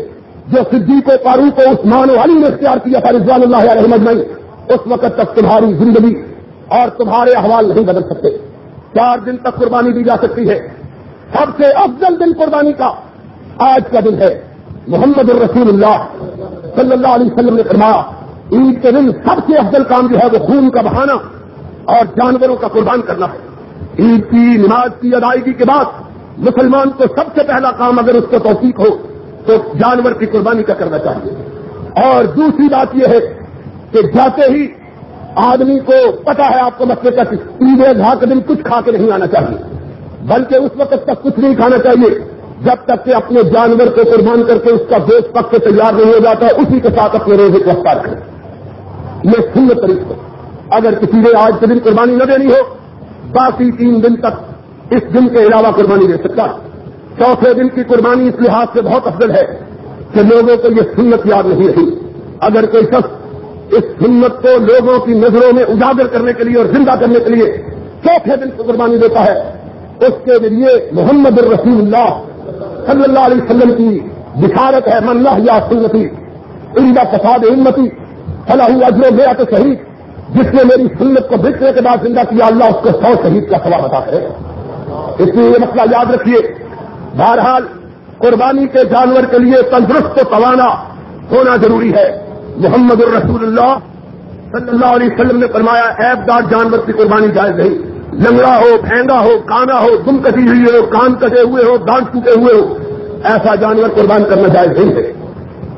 جو صدیق کو فاروق کو عثمان و علی نے اختیار کیا تھا رضوان اللہ علیہ نہیں اس وقت تک تمہاری زندگی اور تمہارے احوال نہیں بدل سکتے۔ چار دن تک قربانی دی جا سکتی ہے۔ سب سے افضل دن قربانی کا آج کا دن ہے۔ محمد الرسول اللہ صلی اللہ علیہ وسلم نے فرمایا، عید کے دن سب سے افضل کام جو ہے وہ خون کا بہانا اور جانوروں کا قربان کرنا ہے۔ عید کی، نماز کی ادائیگی کے بعد مسلمان کو سب سے پہلا کام اگر اس کو توفیق ہو، تو جانور کی قربانی کا کرنا چاہیے۔ اور دوسری بات یہ ہے کہ جاتے ہی آدمی کو پتا ہے آپ کو مسئلے کا عید اضحیٰ کے دن کچھ کھا کے نہیں آنا چاہیے۔ بلکہ اس وقت تک کچھ نہیں کھانا چاہیے۔ جب تک کہ اپنے جانور کو قربان کر کے اس کا گوشت پک کے تیار نہیں ہو جاتا، اسی کے ساتھ اپنے روزے کو افطار کریں۔ یہ سن طریقے اگر کسی نے آج کے دن قربانی نہ دینی ہو، باقی تین دن تک اس دن کے علاوہ قربانی دے سکتا۔ چوتھے دن کی قربانی اس لحاظ سے بہت افضل ہے کہ لوگوں کو یہ سنت یاد نہیں رہی۔ اگر کوئی شخص اس سنت کو لوگوں کی نظروں میں اجاگر کرنے کے لیے اور زندہ کرنے کے لیے چوتھے دن کو قربانی دیتا ہے، اس کے ذریعے محمد الرسول اللہ صلی اللہ علیہ وسلم کی بشارت ہے، من اللہ یا سنتی ان کا فساد امتی فلاح اجر میرا تو صحیح۔ جس نے میری سنت کو بکنے کے بعد زندہ کیا، اللہ اس کو سو شہید کا سوال بتا کرے۔ اس لیے یہ مسئلہ یاد رکھیے۔ بہرحال، قربانی کے جانور کے لیے تندرست و توانا ہونا ضروری ہے۔ محمد الرسول اللہ صلی اللہ علیہ وسلم نے فرمایا ایب دار جانور کی قربانی جائز نہیں۔ لنگڑا ہو پھینگا ہو، کانا ہو دم کٹی ہوئی ہو، کان کٹے ہوئے ہو، دانت ٹوٹے ہوئے ہو، ایسا جانور قربان کرنا جائز نہیں ہے۔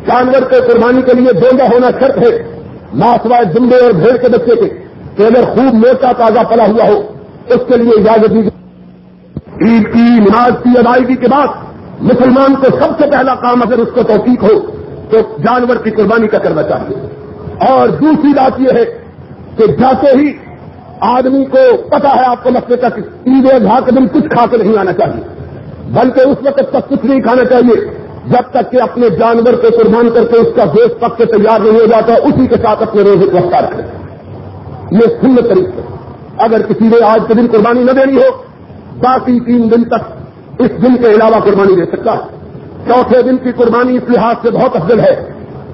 جانور کے قربانی کے لیے دونگا ہونا شرط ہے۔ ماسوائے زمبے اور بھیڑ کے بچے کے کہ اگر خوب موٹا تازہ پلا ہوا ہو، اس کے لیے اجازت دی عید کی، نماز کی، ادائیگی کے بعد مسلمان کو سب سے پہلا کام اگر اس کو توفیق ہو، تو جانور کی قربانی کا کرنا چاہیے۔ اور دوسری بات یہ ہے کہ جاتے ہی آدمی کو پتا ہے آپ کو مسئلے تک عید اضحیٰ کے دن کچھ کھا کے نہیں آنا چاہیے۔ بلکہ اس وقت تک کچھ نہیں کھانا چاہیے۔ جب تک کہ اپنے جانور کو قربان کر کے اس کا گوشت پک کے تیار نہیں ہو جاتا، اسی کے ساتھ اپنے روزے کو افطار کریں۔ یہ سن طریقے اگر کسی نے آج کے دن قربانی نہ دینی ہو، باقی تین دن تک اس دن کے علاوہ قربانی دے سکتا ہے۔ چوتھے دن کی قربانی اس لحاظ سے بہت افضل ہے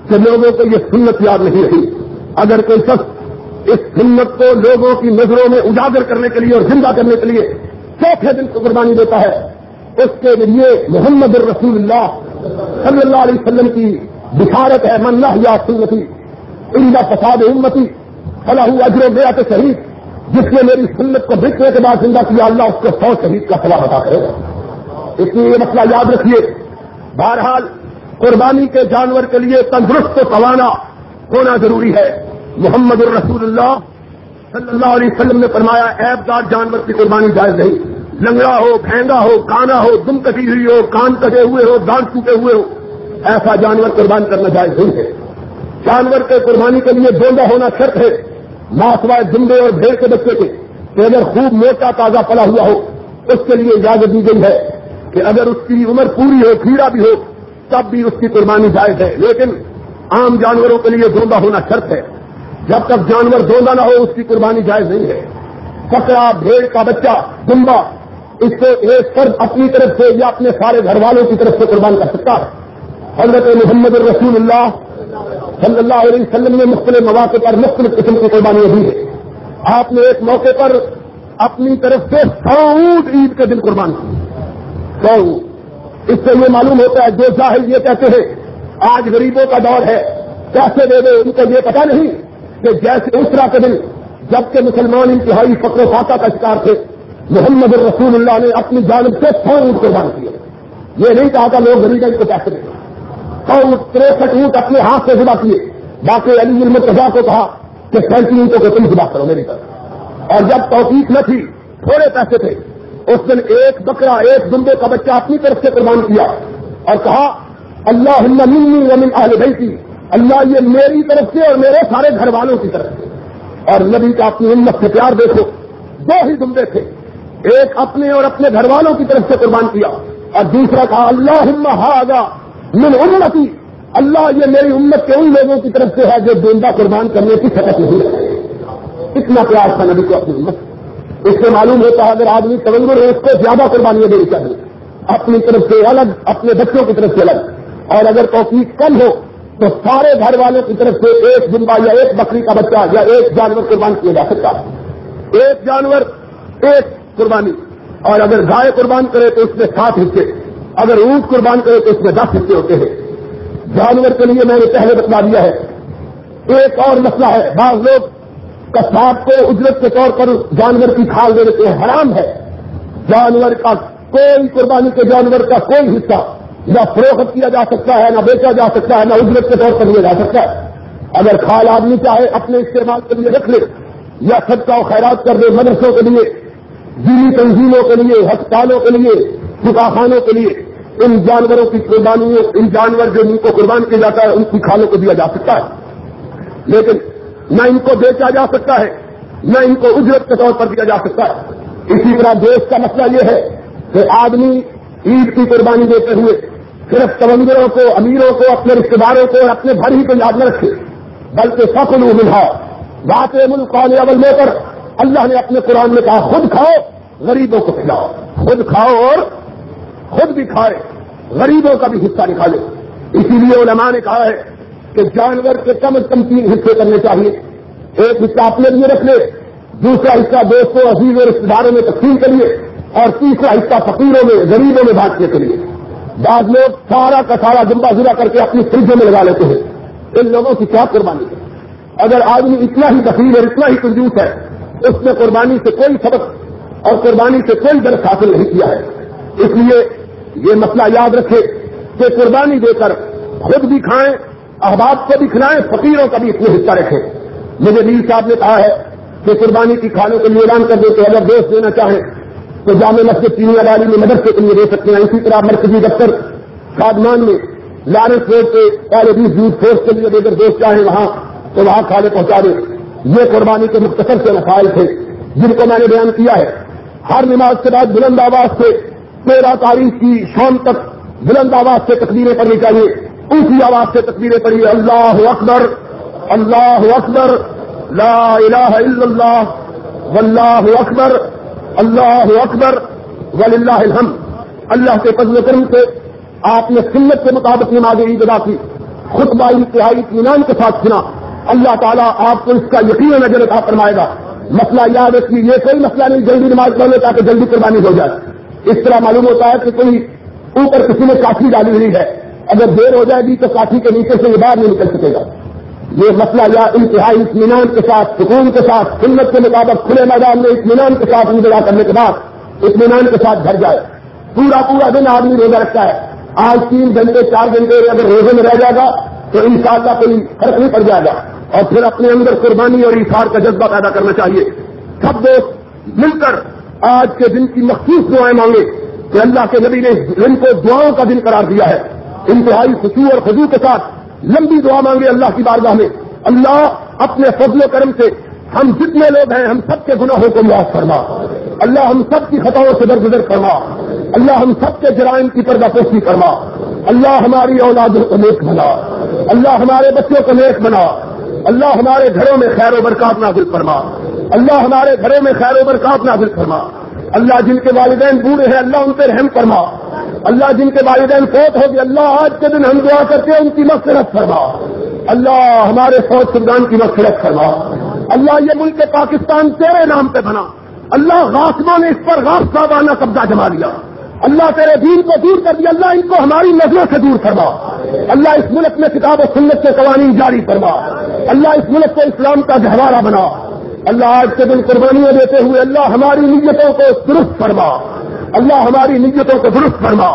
کہ لوگوں کو یہ سنت یاد نہیں رہی۔ اگر کوئی شخص اس سنت کو لوگوں کی نظروں میں اجاگر کرنے کے لیے اور زندہ کرنے کے لیے چوتھے دن کو قربانی دیتا ہے، اس کے ذریعے محمد الرسول اللہ صلی اللہ علیہ وسلم کی بشارت ہے، من اللہ یا سنتی ان فساد امتی فلاح اجر میرا تو شہید، جس نے میری سنت کو بکنے کے بعد زندہ کیا، اللہ اس کو سو شہید کا فلاح بتا کرے اس لیے یہ مسئلہ یاد رکھیے، بہرحال قربانی کے جانور کے لیے تندرست و توانا ہونا ضروری ہے۔ محمد الرسول اللہ صلی اللہ علیہ وسلم نے فرمایا ایب دار جانور کی قربانی جائز نہیں۔ لنگڑا ہو پھینگا ہو، کانا ہو، دم کٹی ہوئی ہو، کان کٹے ہوئے ہو، دانت ٹوٹے ہوئے ہو، ایسا جانور قربان کرنا جائز نہیں ہے۔ جانور کے قربانی کے لیے دوندا ہونا شرط ہے۔ ماسوائے زندے اور بھیڑ کے بچے کے کہ اگر خوب موٹا تازہ پلا ہوا ہو، اس کے لیے اجازت دی گئی ہے کہ اگر اس کی عمر پوری ہو کھیڑا بھی ہو، تب بھی اس کی قربانی جائز ہے۔ لیکن عام جانوروں کے لیے دوندا ہونا شرط ہے۔ جب تک جانور دوندا نہ ہو، اس کی قربانی جائز نہیں ہے۔ پکڑا بھیڑ کا بچہ دمبا اس کو ایک فرد اپنی طرف سے یا اپنے سارے گھر والوں کی طرف سے قربان کر سکتا ہے۔ حضرت محمد الرسول اللہ صلی اللہ علیہ وسلم نے مختلف مواقع پر مختلف قسم کی قربانیاں دی ہے آپ نے ایک موقع پر اپنی طرف سے سعود عید کے دن قربان کی سو اس سے یہ معلوم ہوتا ہے، جو ظاہر یہ کہتے ہیں، آج غریبوں کا دور ہے۔ کیسے دے دے؟ ان کو یہ پتا نہیں کہ جیسے اسرا کے دن، جبکہ مسلمان انتہائی فقر و فاقہ کا شکار تھے محمد الرسول اللہ نے اپنی جانب سے سو اونٹ قربان کیے یہ نہیں کہا تھا لوگ غریب کو پیسے دیں۔ سو تریسٹھ اونٹ اپنے ہاتھ سے جدا کیے۔ باقی علی علم رضا کو کہا کہ سینتی اونٹوں کو تم جدا کرو میری طرف۔ اور جب توفیق نہ تھی، تھوڑے پیسے تھے۔ اس دن ایک بکرا، ایک دمبے کا بچہ اپنی طرف سے قربان کیا اور کہا اللہ منی ومن اہل بھائی اللہ یہ میری طرف سے اور میرے سارے گھر والوں کی طرف سے۔ اور نبی کا اپنی امت سے پیار دیکھو، دو ہی دمبے تھے۔ ایک اپنے اور اپنے گھر والوں کی طرف سے قربان کیا اور دوسرا کہا اللہ ہاگا من امتی. اللہ یہ میری امت کے ان لوگوں کی طرف سے ہے جو دیندہ قربان کرنے کی سطح نہیں ہے اتنا پیار تھا نبی کو اپنی امت۔ اس سے معلوم ہوتا ہے، اگر آدمی تونگر ہے، اس کو زیادہ قربانیاں دینی چاہیے۔ اپنی طرف سے الگ، اپنے بچوں کی طرف سے الگ۔ اور اگر توفیق کم ہو، تو سارے گھر والوں کی طرف سے ایک جمبا یا ایک بکری کا بچہ یا ایک جانور قربان کیا جا سکتا ہے۔ ایک جانور، ایک قربانی۔ اور اگر گائے قربان کرے تو اس میں سات حصے۔ اگر اونٹ قربان کرے تو اس میں دس حصے ہوتے ہیں۔ جانور کے لیے میں نے پہلے بتلا دیا ہے۔ ایک اور مسئلہ ہے۔ بعض لوگ کساب کو اجرت کے طور پر جانور کی کھال دے دیتے ہیں۔ حرام ہے۔ جانور کا کوئی قربانی کے جانور کا کوئی حصہ نہ فروخت کیا جا سکتا ہے، نہ بیچا جا سکتا ہے، نہ اجرت کے طور پر لیا جا سکتا ہے۔ اگر کھال آدمی چاہے، اپنے استعمال کے لیے رکھ لے یا صدقہ و خیرات کر دے مدرسوں کے لیے۔ دینی تنظیموں کے لیے، ہسپتالوں کے لیے خانوں کے لیے، ان جانوروں کی قربانیوں، ان جانور جو ان کو قربان کیا جاتا ہے، ان کی کھالوں کو دیا جا سکتا ہے۔ لیکن نہ ان کو بیچا جا سکتا ہے، نہ ان کو اجرت کے طور پر دیا جا سکتا ہے۔ اسی طرح دیش کا مسئلہ یہ ہے کہ آدمی عید کی قربانی دیتے ہوئے صرف سمندروں کو، امیروں کو، اپنے رشتے داروں کو، اپنے بھر ہی کو یاد نہ رکھے، بلکہ سفل ملھا بات ملک قومی اول لے کر اللہ نے اپنے قرآن میں کہا، خود کھاؤ، غریبوں کو کھلاؤ۔ خود کھاؤ اور خود بھی کھائے۔ غریبوں کا بھی حصہ نکالے۔ اسی لیے علماء نے کہا ہے کہ جانور کے کم از کم تین حصے کرنے چاہیے۔ ایک حصہ اپنے لیے رکھ لے، دوسرا حصہ دوستوں عزیز اور رشتے داروں میں تقسیم کریے اور تیسرا حصہ فقیروں میں، غریبوں میں بانٹنے کے لیے۔ بعض لوگ سارا کا سارا جمبا ذرا کر کے اپنی فریجوں میں لگا لیتے ہیں۔ ان لوگوں کی کیا قربانی ہے؟ اگر آدمی اتنا ہی تقریب اور اتنا ہی کنجوس ہے اس نے قربانی سے کوئی سبق اور قربانی سے کوئی درخت حاصل نہیں کیا ہے۔ اس لیے یہ مسئلہ یاد رکھے کہ قربانی دے کر خود بھی کھائیں، احباب کو بھی کھلائیں، فقیروں کا بھی اتنے حصہ رکھیں۔ مجھے میر صاحب نے کہا ہے کہ قربانی کی کھانوں کے لیے اعلان کر دے کہ اگر دوست دینا چاہیں تو جامع مسجد چینیا والی میں مدرسے کے لیے دے سکتے ہیں۔ اسی طرح مرکزی دفتر سادمان میں لارنس روڈ کے پہلے بھی جوٹ فورس کے لیے اگر دوست چاہیں وہاں تو وہاں کھانے پہنچا دیں۔ یہ قربانی کے مختصر سے مسائل تھے جن کو میں نے بیان کیا ہے۔ ہر نماز کے بعد بلند آواز سے تیرہ تاریخ کی شام تک بلند آواز سے تقریریں پڑھنی چاہیے۔ اسی آواز سے تقریریں پڑھیے۔ اللہ اکبر اللہ اکبر، لا الہ الا اللہ، واللہ اکبر، اللہ اکبر، وللہ الحمد۔ اللہ کے فضل کرم سے آپ نے سنت کے مطابق نماز عید ادا کی، خطبہ انتہائی اطمینان کے ساتھ سنا۔ اللہ تعالیٰ آپ کو اس کا یقین نظر عطا فرمائے گا۔ مسئلہ یاد رکھیے، یہ کوئی مسئلہ نہیں، جلدی نماز پڑھ لے تاکہ جلدی قربانی ہو جائے۔ اس طرح معلوم ہوتا ہے کہ کوئی اوپر کسی نے کافی ڈالی ہوئی ہے۔ اگر دیر ہو جائے گی تو کافی کے نیچے سے یہ باہر نہیں نکل سکے گا۔ یہ مسئلہ یا انتہائی اطمینان کے ساتھ، سکون کے ساتھ، سنت کے مطابق کھلے میدان میں اطمینان کے ساتھ انتظار کرنے کے بعد اطمینان کے ساتھ بھر جائے۔ پورا پورا دن آدمی روزہ رکھتا ہے۔ آج تین گھنٹے، چار گھنٹے اگر روزے میں رہ جائے گا تو ان شاء اللہ کوئی فرق نہیں پڑ جائے گا۔ اور پھر اپنے اندر قربانی اور اشار کا جذبہ پیدا کرنا چاہیے۔ سب دوست مل کر آج کے دن کی مخصوص دعائیں مانگے کہ اللہ کے نبی نے ان کو دعاؤں کا دن قرار دیا ہے۔ انتہائی خوشی اور خزو کے ساتھ لمبی دعا مانگے اللہ کی بارگاہ میں۔ اللہ اپنے فضل و کرم سے ہم جتنے لوگ ہیں، ہم سب کے گناہوں کو معاف فرما۔ اللہ ہم سب کی خطاؤں سے درگزر فرما۔ اللہ ہم سب کے جرائم کی پردہ پوشی فرما۔ اللہ ہماری اولادوں کو نیک بنا۔ اللہ ہمارے بچوں کو نیک بنا۔ اللہ ہمارے گھروں میں خیر و برکات نازل فرما۔ اللہ ہمارے گھروں میں خیر و برکات نازل فرما۔ اللہ جن کے والدین بوڑھے ہیں، اللہ ان پہ رحم فرما۔ اللہ جن کے والدین فوت ہوگی اللہ آج کے دن ہم دعا کرتے ہیں، ان کی مغفرت فرما۔ اللہ ہمارے فوج سردان کی مغفرت فرما۔ اللہ یہ ملک پاکستان تیرے نام پہ بنا۔ اللہ غاسموں نے اس پر غاف صاحبانہ قبضہ جما لیا۔ اللہ تیرے دین کو دور کر دیا۔ اللہ ان کو ہماری نظروں سے دور فرما۔ اللہ اس ملک میں کتاب و سنت کے قوانین جاری فرما۔ اللہ اس ملک کو اسلام کا گہوارہ بنا۔ اللہ آج کے دن قربانیاں دیتے ہوئے اللہ ہماری نیتوں کو درست فرما۔ اللہ ہماری نیتوں کو درست فرما۔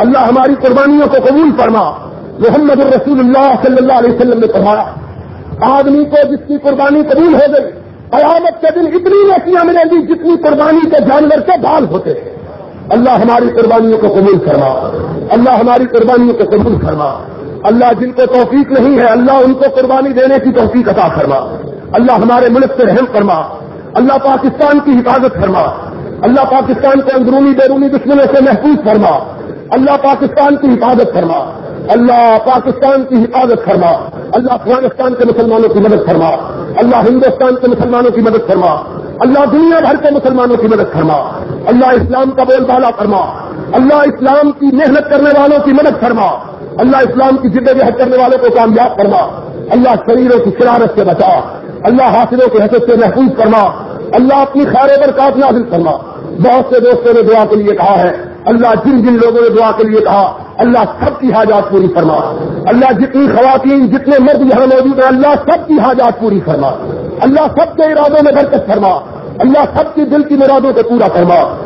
اللہ ہماری قربانیوں کو قبول فرما۔ محمد الرسول اللہ صلی اللہ علیہ وسلم نے فرمایا آدمی کو جس کی قربانی قبول ہو گئی، قیامت کے دن اتنی نیکیاں ملیں گی جتنی قربانی کے جانور کے بال ہوتے ہیں۔ اللہ ہماری قربانیوں کو قبول فرما۔ اللہ ہماری قربانیوں کو قبول فرما۔ اللہ جن کو توفیق نہیں ہے، اللہ ان کو قربانی دینے کی توفیق عطا فرما۔ اللہ ہمارے ملک سے رحم فرما۔ اللہ پاکستان کی حفاظت فرما۔ اللہ پاکستان کے اندرونی بیرونی دشمنوں سے محفوظ فرما۔ اللہ پاکستان کی حفاظت فرما۔ اللہ پاکستان کی حفاظت فرما۔ اللہ افغانستان کے مسلمانوں کی مدد فرما۔ اللہ ہندوستان کے مسلمانوں کی مدد فرما۔ اللہ دنیا بھر کے مسلمانوں کی مدد فرما۔ اللہ اسلام کا بول بالا فرما۔ اللہ اسلام کی محنت کرنے والوں کی مدد فرما۔ اللہ اسلام کی جہد کرنے والوں کو کامیاب فرما۔ اللہ شریروں کی شرارت سے بچا۔ اللہ حاصلوں کے حسد سے محفوظ فرما۔ اللہ اپنی خیر پر کاف نازل فرما۔ بہت سے دوستوں نے دعا کے لیے کہا ہے۔ اللہ جن جن لوگوں نے دعا کے لیے کہا، اللہ سب کی حاجات پوری فرما۔ اللہ جتنی خواتین، جتنے مرد یہاں موجود ہیں، اللہ سب کی حاجات پوری فرما۔ اللہ سب کے ارادوں میں برکت فرما۔ اللہ سب کی دل کی مرادوں کو پورا فرما۔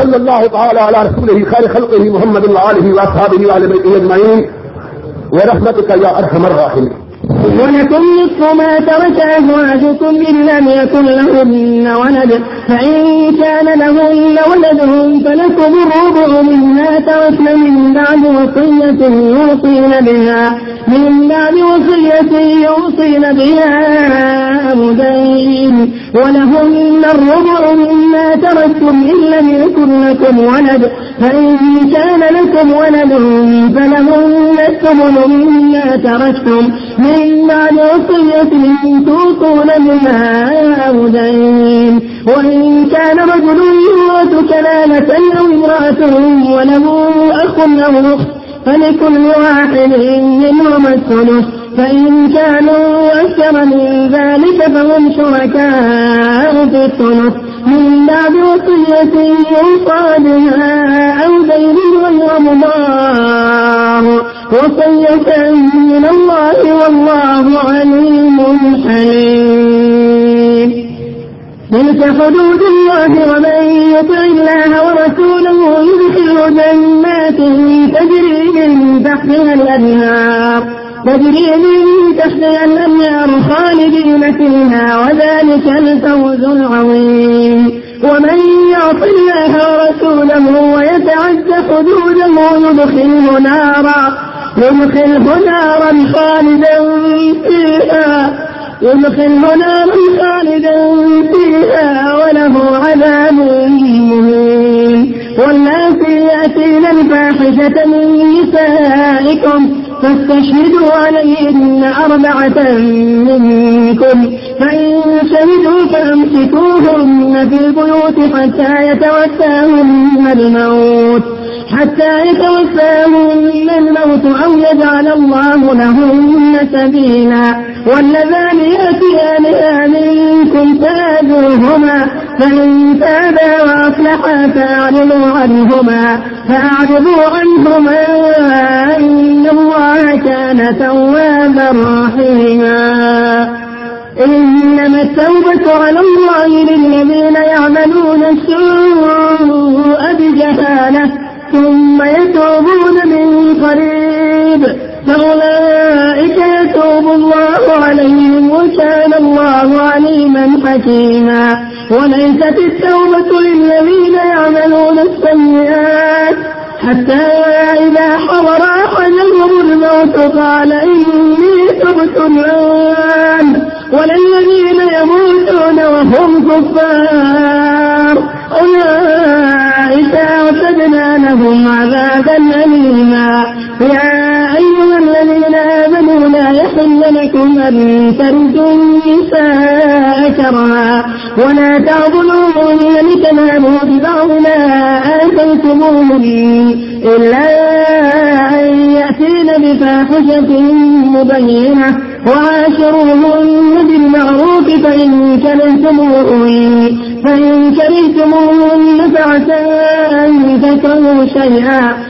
صلی اللہ تعالی علی رسول خیر خلق ہی محمد اللہ علیہ وصحابہ علیہ اجمعین۔ ورحمتک یا ارحم الراحمین۔ ولكم نصف ما ترك أزواجكم إن لم يكن لهن ولد. فإن كان لهن ولد فلكم الربع مما تركن من بعد وصية يوصين بها. من بعد وصية يوصين بها أو دين ولهن الربع مما تركتم إن لم يكن لكم ولد. فإن كان لكم ولد فلهن الثمن مما تركتم من بعد وصية توصون بها أو دين وإن كان رجل يورث كلالة أو امرأة وله أخ أو أخت فلكل واحد منهما الثلث فإن كانوا أكثر من ذلك فهم شركاء في الثلث من بعد وصية يوصى بها أو دين غير مضار وصية من الله والله عليم حليم. تلك حدود الله ومن يطع الله ورسوله يدخله جنات تجري من تحتها الأنهار. تجري من تحتها الأنهار خالدين فيها وذلك الفوز العظيم ومن يعص الله ورسوله ويتعد حدوده يدخله نارا يدخله نارا خالدا فيها يدخله نارا خالدا فيها وله عذاب مهين واللاتي يأتين الفاحشة من نسائكم فاستشهدوا عليهن أربعة منكم. فإن شهدوا فأمسكوهن في البيوت حتى يتوفاهن الموت. حتى يتوفاهن الموت أو يجعل الله لهن سبيلا واللذان يأتيانها منكم فآذوهما فإن تابا وأصلحا فأعرضوا عنهما فأعرضوا عنهما إن الله كان توابا رحيما. إنما التوبة على الله حكيما وليست التوبة للذين يعملون السيئات. حتى إذا حضر أحدهم الموت قال إني تبت الآن. وللذين يموتون وهم كفار. أولئك أعتدنا لهم عذابا أليما. يا يحل لكم أن ترثوا النساء كرها ولا تعضلوهن لتناموا ببعض ما آتيتموهن إلا أن يأتين بفاحشة مبينة. وعاشروهن بالمعروف فإن كرهتموهن فإن كرهتموهن فعسى أن تكرهوا شيئا.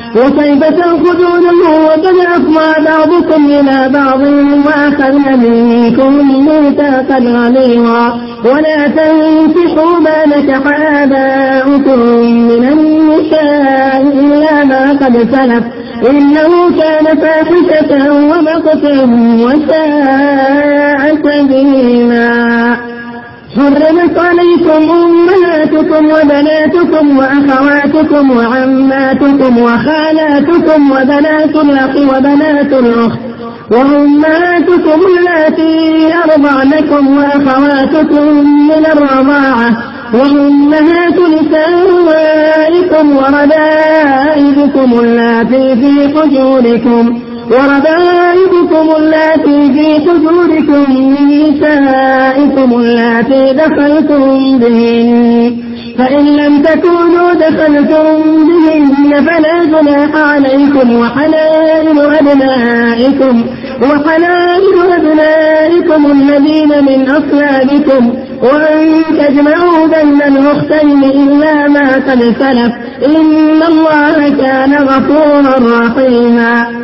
وكيف تأخذونه وقد أفضى بعضكم إلى بعض وأخذن منكم ميثاقا غليظا ولا تنكحوا ما نكح آباؤكم من النساء إلا ما قد سلف إنه كان فاحشة ومقتا وساء سبيلا حرمت عليكم أمهاتكم وبناتكم وأخواتكم وعماتكم وخالاتكم وبنات الأخ وبنات الأخت وأمهاتكم اللاتي أرضعنكم وأخواتكم من الرضاعة وأمهات نسائكم وربائبكم اللاتي في حجوركم وربائبكم اللاتي في حجوركم من نسائكم اللاتي دخلتم بهن، فإن لم تكونوا دخلتم بهن فلا جناح عليكم وحلائل أبنائكم وحلائل أبنائكم الذين من أصلابكم، وأن تجمعوا بين الأختين إلا ما قد سلف، إن الله كان غفورا رحيما.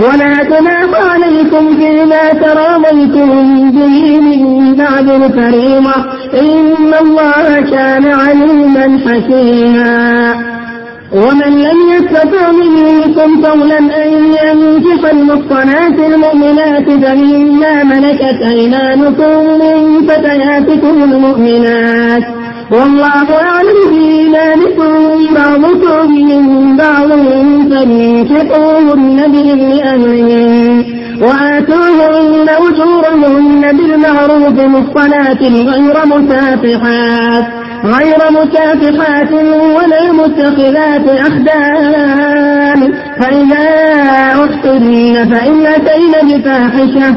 ولا تناف عليكم فيما تراضيتم به من بعد الفريضة إن الله كان عليما حكيما. ومن لم يستطع منكم قولا أن ينكح المحصنات المؤمنات فمما ملكت أيمانكم من فتياتكم المؤمنات. والله أعلم بإيمانكم بعضكم من بعض فانكحوهن بإذن أهلهن وآتوهن أجورهن بالمعروف محصنات غير مسافحات غير مسافحات ولا متخذات أخدان فإذا أحسن فإن أتين بفاحشة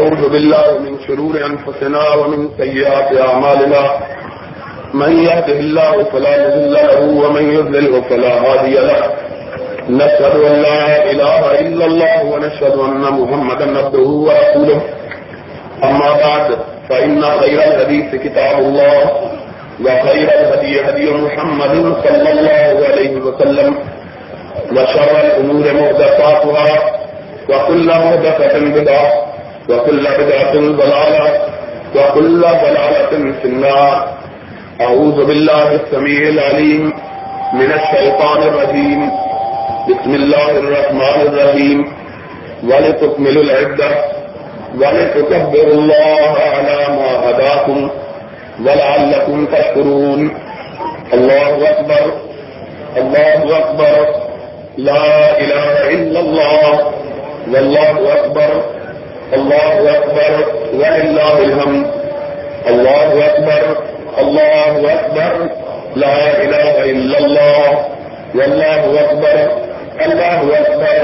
أعوذ بالله من شرور أنفسنا ومن سيئات أعمالنا. من يهده الله فلا مذل له ومن يذلله فلا هادي له. نشهد أن لا إله إلا الله ونشهد أن محمدا نبده ورسوله. أما بعد، فإن خير الحديث كتاب الله، وخير الهدي هدي محمد صلى الله عليه وسلم، وشر الأمور مهدفاتها وكل مهدفة بدعة وكل بدعة ضلالة، وكل ضلالة في النار. أعوذ بالله السميع العليم من الشيطان الرجيم. بسم الله الرحمن الرحيم. ولتكملوا العدة ولتكبروا الله على ما هداكم، ولعلكم تشكرون. الله أكبر الله أكبر. لا إله إلا الله. والله أكبر. الله أكبر ولله الحمد الله أكبر الله أكبر لا إله إلا الله والله أكبر الله أكبر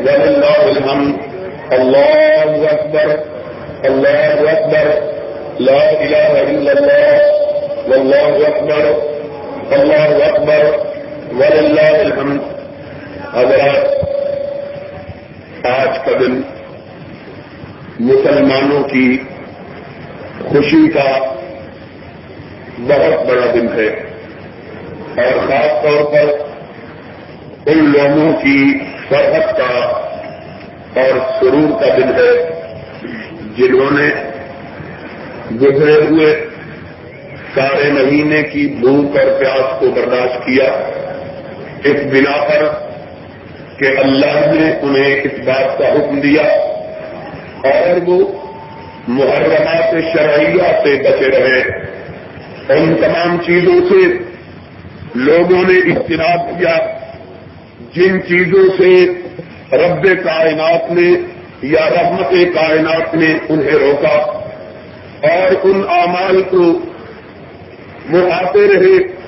ولله الحمد الله أكبر الله أكبر لا إله إلا الله والله أكبر الله أكبر ولله الحمد۔ حضرات، آج کا دن مسلمانوں کی خوشی کا بہت بڑا دن ہے اور خاص طور پر ان لوگوں کی فرحت کا اور سرور کا دن ہے جنہوں نے گزرے ہوئے سارے مہینے کی بھوک اور پیاس کو برداشت کیا اس بنا پر کہ اللہ نے انہیں اس بات کا حکم دیا اور وہ محرمات شرعیہ سے بچے رہے۔ ان تمام چیزوں سے لوگوں نے اجتناب کیا۔ جن چیزوں سے رب کائنات نے یا رحمت کائنات نے انہیں روکا۔ اور ان اعمال کو وہ آتے رہے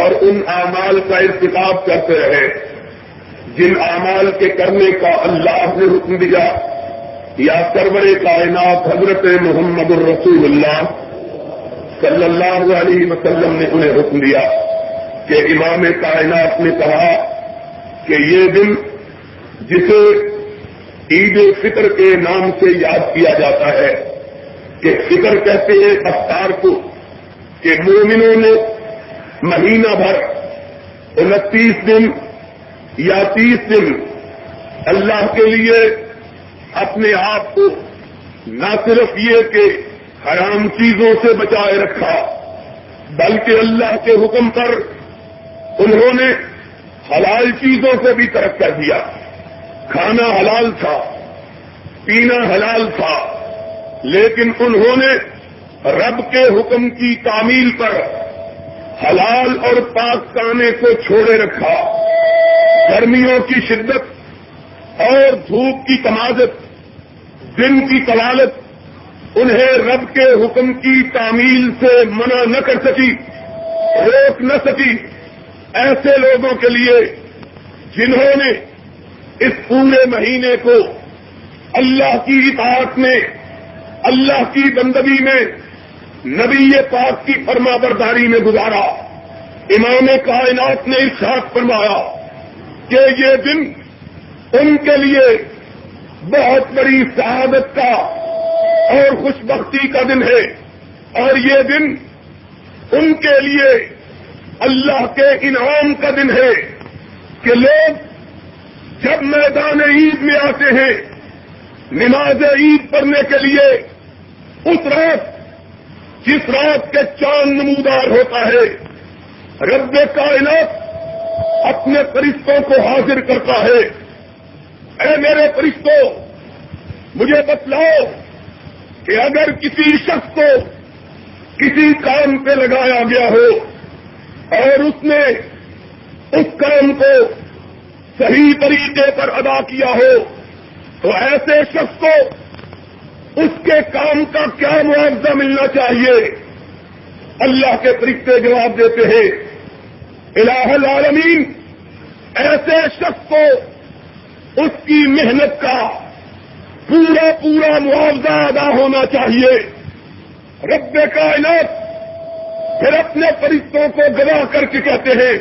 اور ان اعمال کا ارتکاب کرتے رہے۔ جن اعمال کے کرنے کا اللہ نے حکم دیا یا سرور کائنات حضرت محمد الرسول اللہ صلی اللہ علیہ وسلم نے انہیں حکم دیا کہ امام کائنات نے کہا کہ یہ دن جسے عید فطر کے نام سے یاد کیا جاتا ہے، کہ فطر کہتے ہیں افطار کو، کہ مومنوں نے مہینہ بھر انتیس دن یا تیس دن اللہ کے لیے اپنے آپ کو نہ صرف یہ کہ حرام چیزوں سے بچائے رکھا، بلکہ اللہ کے حکم پر انہوں نے حلال چیزوں سے بھی ترک کر دیا۔ کھانا حلال تھا، پینا حلال تھا، لیکن انہوں نے رب کے حکم کی تعمیل پر حلال اور پاک کانے کو چھوڑے رکھا۔ گرمیوں کی شدت اور دھوپ کی تمازت دن کی طوالت انہیں رب کے حکم کی تعمیل سے منع نہ کر سکی، روک نہ سکی ایسے لوگوں کے لیے جنہوں نے اس پورے مہینے کو اللہ کی اطاعت میں، اللہ کی بندگی میں، نبی پاک کی فرما برداری میں گزارا۔ امام کائنات نے ارشاد فرمایا کہ یہ دن ان کے لیے بہت بڑی شہادت کا اور خوش بختی کا دن ہے۔ اور یہ دن ان کے لیے اللہ کے انعام کا دن ہے کہ لوگ جب میدان عید میں آتے ہیں، نماز عید پڑھنے کے لیے اس رات جس رات کے چاند نمودار ہوتا ہے، رب کائنات اپنے فرشتوں کو حاضر کرتا ہے۔ اے میرے فرشتوں مجھے بتلاؤ کہ اگر کسی شخص کو کسی کام پہ لگایا گیا ہو اور اس نے اس کام کو صحیح طریقے پر ادا کیا ہو، تو ایسے شخص کو اس کے کام کا کیا معاوضہ ملنا چاہیے؟ اللہ کے فرشتے جواب دیتے ہیں، الہ العالمین، ایسے شخص کو اس کی محنت کا پورا پورا معاوضہ ادا ہونا چاہیے۔ رب کائنات پھر اپنے فرشتوں کو گواہ کر کے کہتے ہیں،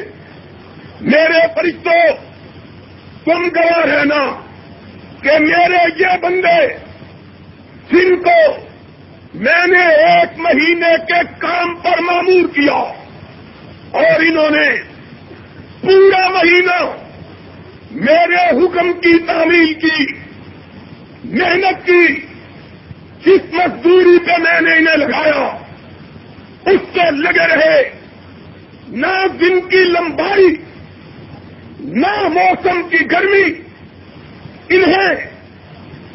میرے فرشتوں، تم گواہ رہنا کہ میرے یہ بندے جن کو میں نے ایک مہینے کے کام پر معمور کیا اور انہوں نے پورا مہینہ میرے حکم کی تعمیل کی، محنت کی، جس مزدوری پہ میں نے انہیں لگایا، اس سے لگے رہے۔ نہ دن کی لمبائی، نہ موسم کی گرمی۔ انہیں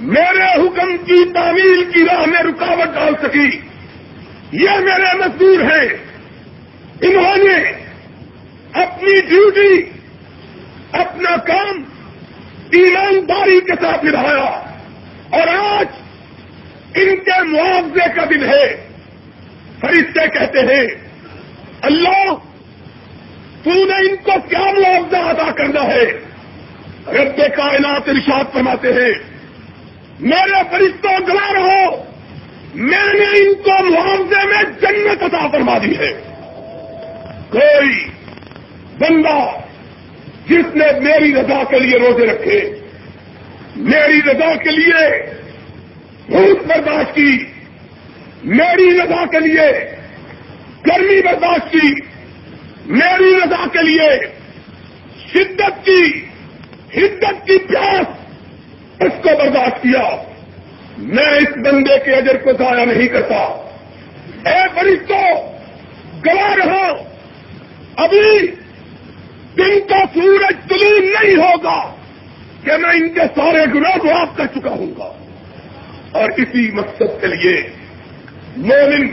میرے حکم کی تعمیل کی راہ میں رکاوٹ ڈال سکی۔ یہ میرے مزدور ہیں۔ انہوں نے اپنی ڈیوٹی اپنا کام ایمانداری کے ساتھ نبھایا اور آج ان کے معاوضے کا دن ہے۔ فرشتے کہتے ہیں، اللہ، تو نے ان کو کیا معاوضہ ادا کرنا ہے؟ رب کائنات ارشاد فرماتے ہیں، میرے فرشتوں گلا رہو میں نے ان کو معاوضے میں جنت عطا فرما دی ہے۔ کوئی بندہ جس نے میری رضا کے لیے روزے رکھے، میری رضا کے لیے دھوپ برداشت کی، میری رضا کے لیے گرمی برداشت کی، میری رضا کے لیے شدت کی، حدت کی پیاس اس کو برداشت کیا۔ میں اس بندے کے اجر کو ضائع نہیں کرتا۔ اے فرشتوں گوا رہا ابھی دن کا سورج طلوع نہیں ہوگا کہ میں ان کے سارے گناہ کو آپ کر چکا ہوں گا۔ اور اسی مقصد کے لیے مومن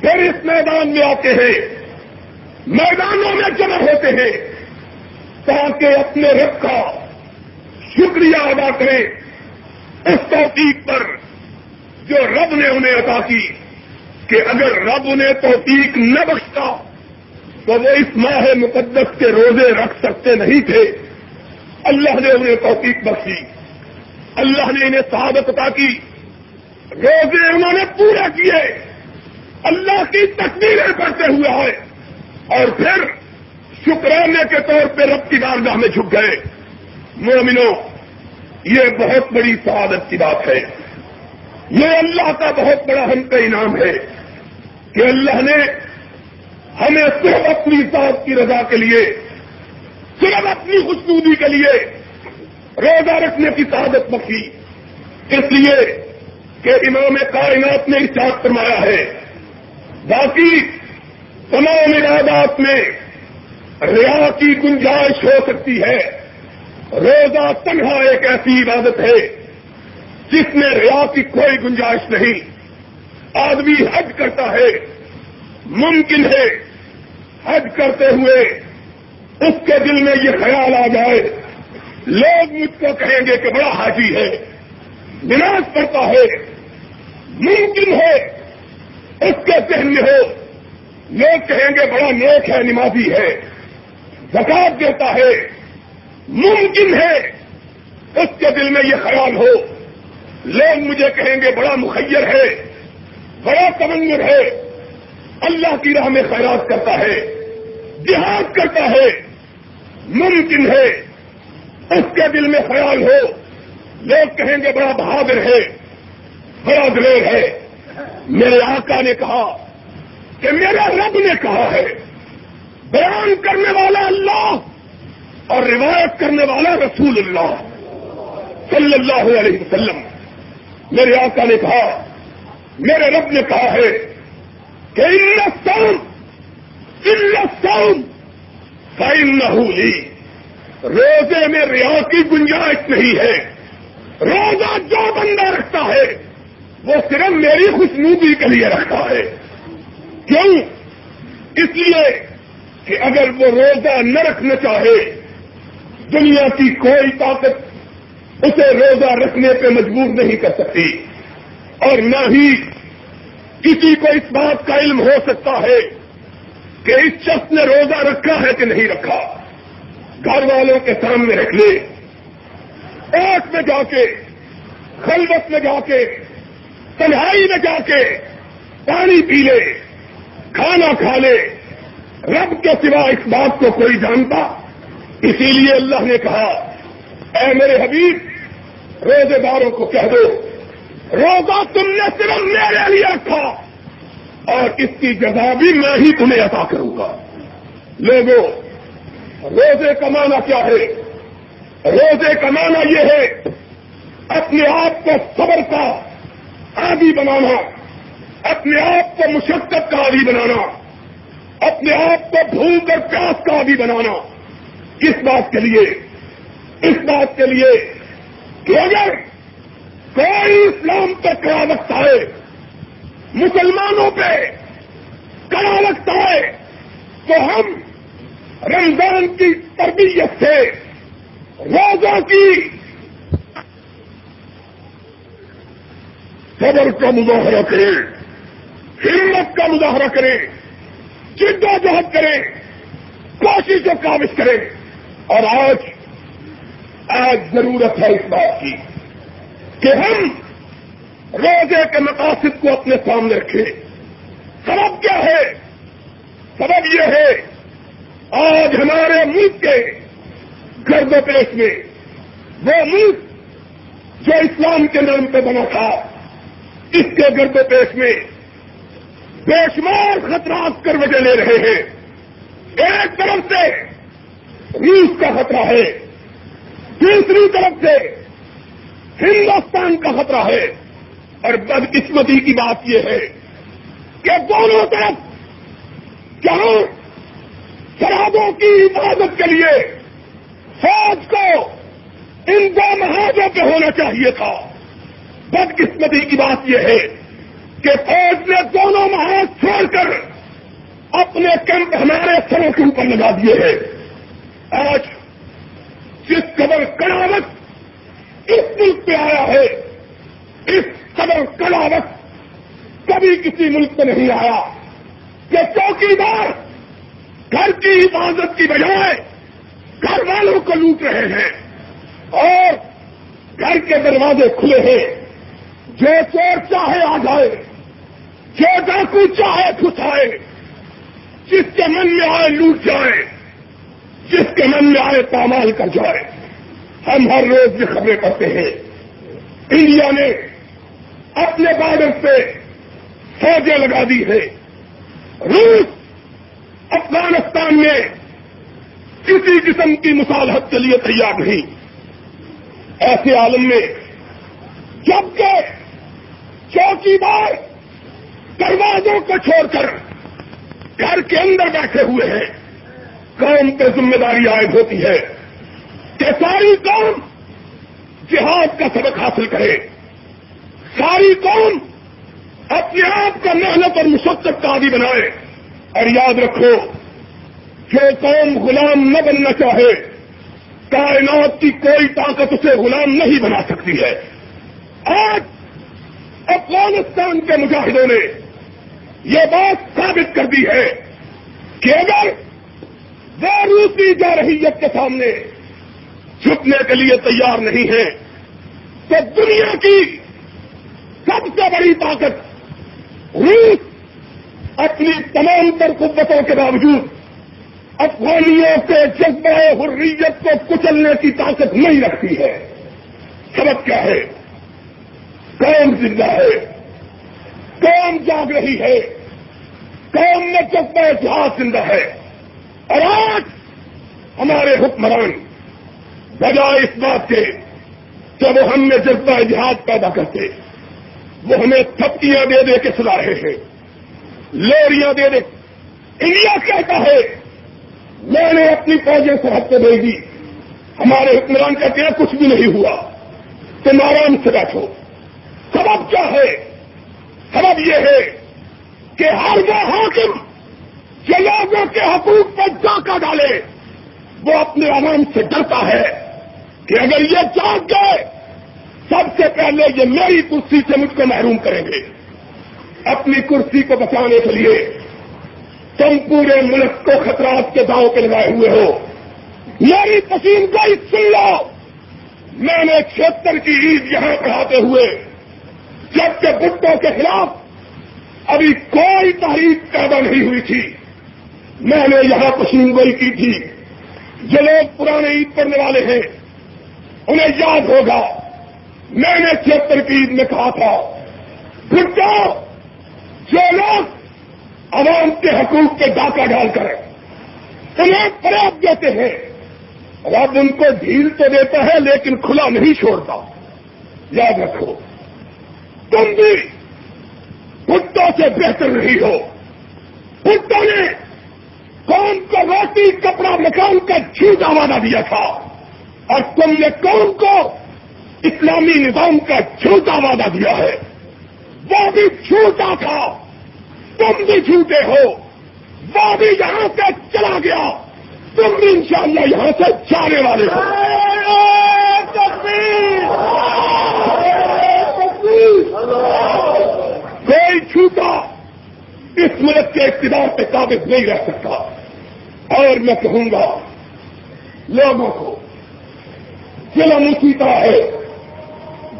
پھر اس میدان میں آتے ہیں، میدانوں میں جمع ہوتے ہیں، تاکہ اپنے رب کا شکریہ ادا کریں۔ اس توفیق پر جو رب نے انہیں عطا کی کہ اگر رب انہیں توفیق نہ بخشتا تو وہ اس ماہ مقدس کے روزے رکھ سکتے نہیں تھے۔ اللہ نے انہیں توفیق بخشی۔ اللہ نے انہیں صحابت عطا کی۔ روزے انہوں نے پورے کیے۔ اللہ کی تصویریں پڑھتے ہوئے آئے۔ اور پھر شکرانے کے طور پہ رب کی بارگاہ میں جھک گئے۔ مومنو یہ بہت بڑی سعادت کی بات ہے۔ یہ اللہ کا بہت بڑا ہم کا انعام ہے کہ اللہ نے ہمیں صرف اپنی ذات کی رضا کے لیے، صرف اپنی خوشبودی کے لیے روزہ رکھنے کی سعادت بخشی۔ اس لیے کہ امام کائنات نے اشاعت فرمایا ہے، باقی تمام ارادات میں ریا کی گنجائش ہو سکتی ہے۔ روزہ تنہا ایک ایسی عبادت ہے جس میں ریا کی کوئی گنجائش نہیں۔ آدمی حج کرتا ہے ممکن ہے حج کرتے ہوئے اس کے دل میں یہ خیال آ جائے۔ لوگ مجھ کو کہیں گے کہ بڑا حاجی ہے۔ نماز پڑتا ہے۔ ممکن ہے۔ اس کے ذہن میں ہو۔ لوگ کہیں گے بڑا نیک ہے، نمازی ہے۔ زکات دیتا ہے۔ ممکن ہے۔ اس کے دل میں یہ خیال ہو۔ لوگ مجھے کہیں گے بڑا مخیر ہے۔ بڑا تمنگر ہے۔ اللہ کی راہ میں خیرات کرتا ہے، جہاد کرتا ہے، ممکن ہے، اس کے دل میں خیال ہو، لوگ کہیں گے بڑا بہادر ہے، بڑا دلیر ہے۔ میرے آقا نے کہا کہ میرا رب نے کہا ہے، بیان کرنے والا اللہ اور روایت کرنے والا رسول اللہ صلی اللہ علیہ وسلم۔ میرے آقا نے کہا، میرے رب نے کہا ہے کہ ان نہ ہوئی روزے میں ریا کی گنجائش نہیں ہے۔ روزہ جو بندہ رکھتا ہے، وہ صرف میری خوشنودی کے لیے رکھتا ہے۔ کیوں؟ اس لیے کہ اگر وہ روزہ نہ رکھنا چاہے، دنیا کی کوئی طاقت اسے روزہ رکھنے پہ مجبور نہیں کر سکتی۔ اور نہ ہی کسی کو اس بات کا علم ہو سکتا ہے کہ اس شخص نے روزہ رکھا ہے کہ نہیں رکھا؟ گھر والوں کے سامنے رکھ لے ایک میں جا کے، خلوت میں جا کے، تنہائی میں جا کے پانی پی لے، کھانا کھا لے۔ رب کے سوا اس بات کو کوئی جانتا؟ اسی لیے اللہ نے کہا، اے میرے حبیب، روزے داروں کو کہہ دو روزہ تم نے صرف میرے لیے رکھا اور اس کی جگہ بھی میں ہی تمہیں عطا کروں گا۔ لوگوں روزے کمانا کیا ہے؟ روزے کمانا یہ ہے، اپنے آپ کو صبر کا عادی بنانا، اپنے آپ کو مشقت کا عادی بنانا، اپنے آپ کو بھوک اور پیاس کا عادی بنانا۔ کس بات کے لیے، اس بات کے لیے کہ اگر کوئی اسلام پہ کڑا لگتا ہے مسلمانوں پہ کڑا لگتا ہے تو ہم رمضان کی تربیت سے روزوں کی صبر کا مظاہرہ کریں، ہمت کا مظاہرہ کریں، جد و جہد کریں کوشش و کاوش کریں۔ اور آج آج ضرورت ہے اس بات کی۔ کہ ہم روزے کے مقاصد کو اپنے سامنے رکھیں۔ سبب کیا ہے؟ سبب یہ ہے، آج ہمارے ملک کے گرد و پیش میں وہ ملک جو اسلام کے نام پہ بنا تھا، اس کے گرد و پیش میں بے شمار خطرات کر وجہ لے رہے ہیں۔ ایک طرف سے روس کا خطرہ ہے، دوسری طرف سے ہندوستان کا خطرہ ہے۔ اور بدقسمتی کی بات یہ ہے کہ دونوں طرف جہاں سرحدوں کی حفاظت کے لیے فوج کو ان دو محاذوں پہ ہونا چاہیے تھا۔ بدقسمتی کی بات یہ ہے کہ فوج نے دونوں محاذ چھوڑ کر اپنے کیمپ ہمارے سروں کے اوپر لگا دیے ہیں۔ آج جس قدر کڑاوت اس ملک پہ آیا ہے۔ اس قدر کڑاوت کبھی کسی ملک میں نہیں آیا۔ کہ چوکی دار گھر کی حفاظت کی بجائے گھر والوں کو لوٹ رہے ہیں۔ اور گھر کے دروازے کھلے ہیں۔ جو چور چاہے آ جائے۔ جو ڈاکو چاہے آئے۔ جس کے من میں آئے لوٹ جائے۔ جس کے من میں آئے پامال کر جائے۔ ہم ہر روز یہ خبریں پڑھتے ہیں۔ انڈیا نے اپنے بارڈر پہ فوجیں لگا دی ہے روس افغانستان میں کسی قسم کی مصالحت کے لیے تیار نہیں۔ ایسے عالم میں جبکہ چوکی دار دروازوں کو چھوڑ کر گھر کے اندر بیٹھے ہوئے ہیں۔ قوم پہ ذمہ داری عائد ہوتی ہے۔ کہ ساری قوم جہاد کا سبق حاصل کرے۔ ساری قوم اپنے آپ کا محنت اور مشقت کا عادی بنائے۔ اور یاد رکھو، جو قوم غلام نہ بننا چاہے، کائنات کی کوئی طاقت اسے غلام نہیں بنا سکتی ہے۔ آج افغانستان کے مجاہدوں نے یہ بات ثابت کر دی ہے کہ اگر وہ روسی جارحیت کے سامنے چھپنے کے لیے تیار نہیں ہے تو دنیا کی سب سے بڑی طاقت روس اپنی تمام تر قوتوں کے باوجود افغانیوں کے جذبہ حریت کو کچلنے کی طاقت نہیں رکھتی ہے۔ سبق کیا ہے؟ قوم زندہ ہے؟ قوم جاگ رہی ہے؟ قوم میں جذبہ جہاز زندہ ہے؟ اور آج ہمارے حکمران بجائے اس بات کے جب وہ ہم میں جذبہ جہاد پیدا کرتے، وہ ہمیں تھپکیاں دے دے کے سلا رہے ہیں، لوریاں دے دے۔ انڈیا کہتا ہے، میں نے اپنی فوجیں سرحد پہ بھیج دی، ہمارے حکمران کہتے ہیں کچھ بھی نہیں ہوا، تم آرام سے بیٹھو۔ سبب کیا ہے؟ سبب یہ ہے کہ ہر وہ حاکم جو لوگوں کے حقوق پر ڈاکہ ڈالے، وہ اپنے عوام سے ڈرتا ہے۔ کہ اگر یہ جاگ گئے، سب سے پہلے یہ میری کرسی سے مجھ کو محروم کریں گے۔ اپنی کرسی کو بچانے کے لیے تم پورے ملک کو خطرات کے داؤں پہ لگائے ہوئے ہو۔ میری پسند کو سن لو۔ میں نے چھتر کی عید یہاں پڑھاتے ہوئے جبکہ بٹوں کے خلاف ابھی کوئی تحریک پیدا نہیں ہوئی تھی۔ میں نے یہاں پسند گوئی کی تھی۔ جو لوگ پرانے عید پڑھنے والے ہیں انہیں یاد ہوگا۔ میں نے چھتر کی عید میں کہا تھا، بھٹو، جو لوگ عوام کے حقوق کے ڈاکہ ڈال کر انہیں فروغ دیتے ہیں، رب ان کو ڈھیل تو دیتا ہے لیکن کھلا نہیں چھوڑتا۔ یاد رکھو، تم بھی بھٹو سے بہتر نہیں ہو۔ بھٹو نے کون کو روٹی، کپڑا، مکان کا جھوٹا وعدہ دیا تھا۔ اور تم نے کون کو اسلامی نظام کا جھوٹا وعدہ دیا ہے۔ وہ بھی جھوٹا تھا۔ تم بھی جھوٹے ہو۔ وہ بھی یہاں سے چلا گیا۔ تم بھی انشاءاللہ یہاں سے جانے والے ہو۔ کوئی جھوٹا اس ملک کے اقتدار پہ قابض نہیں رہ سکتا۔ اور میں کہوں گا، لوگوں کو ظلم اسی طرح ہے۔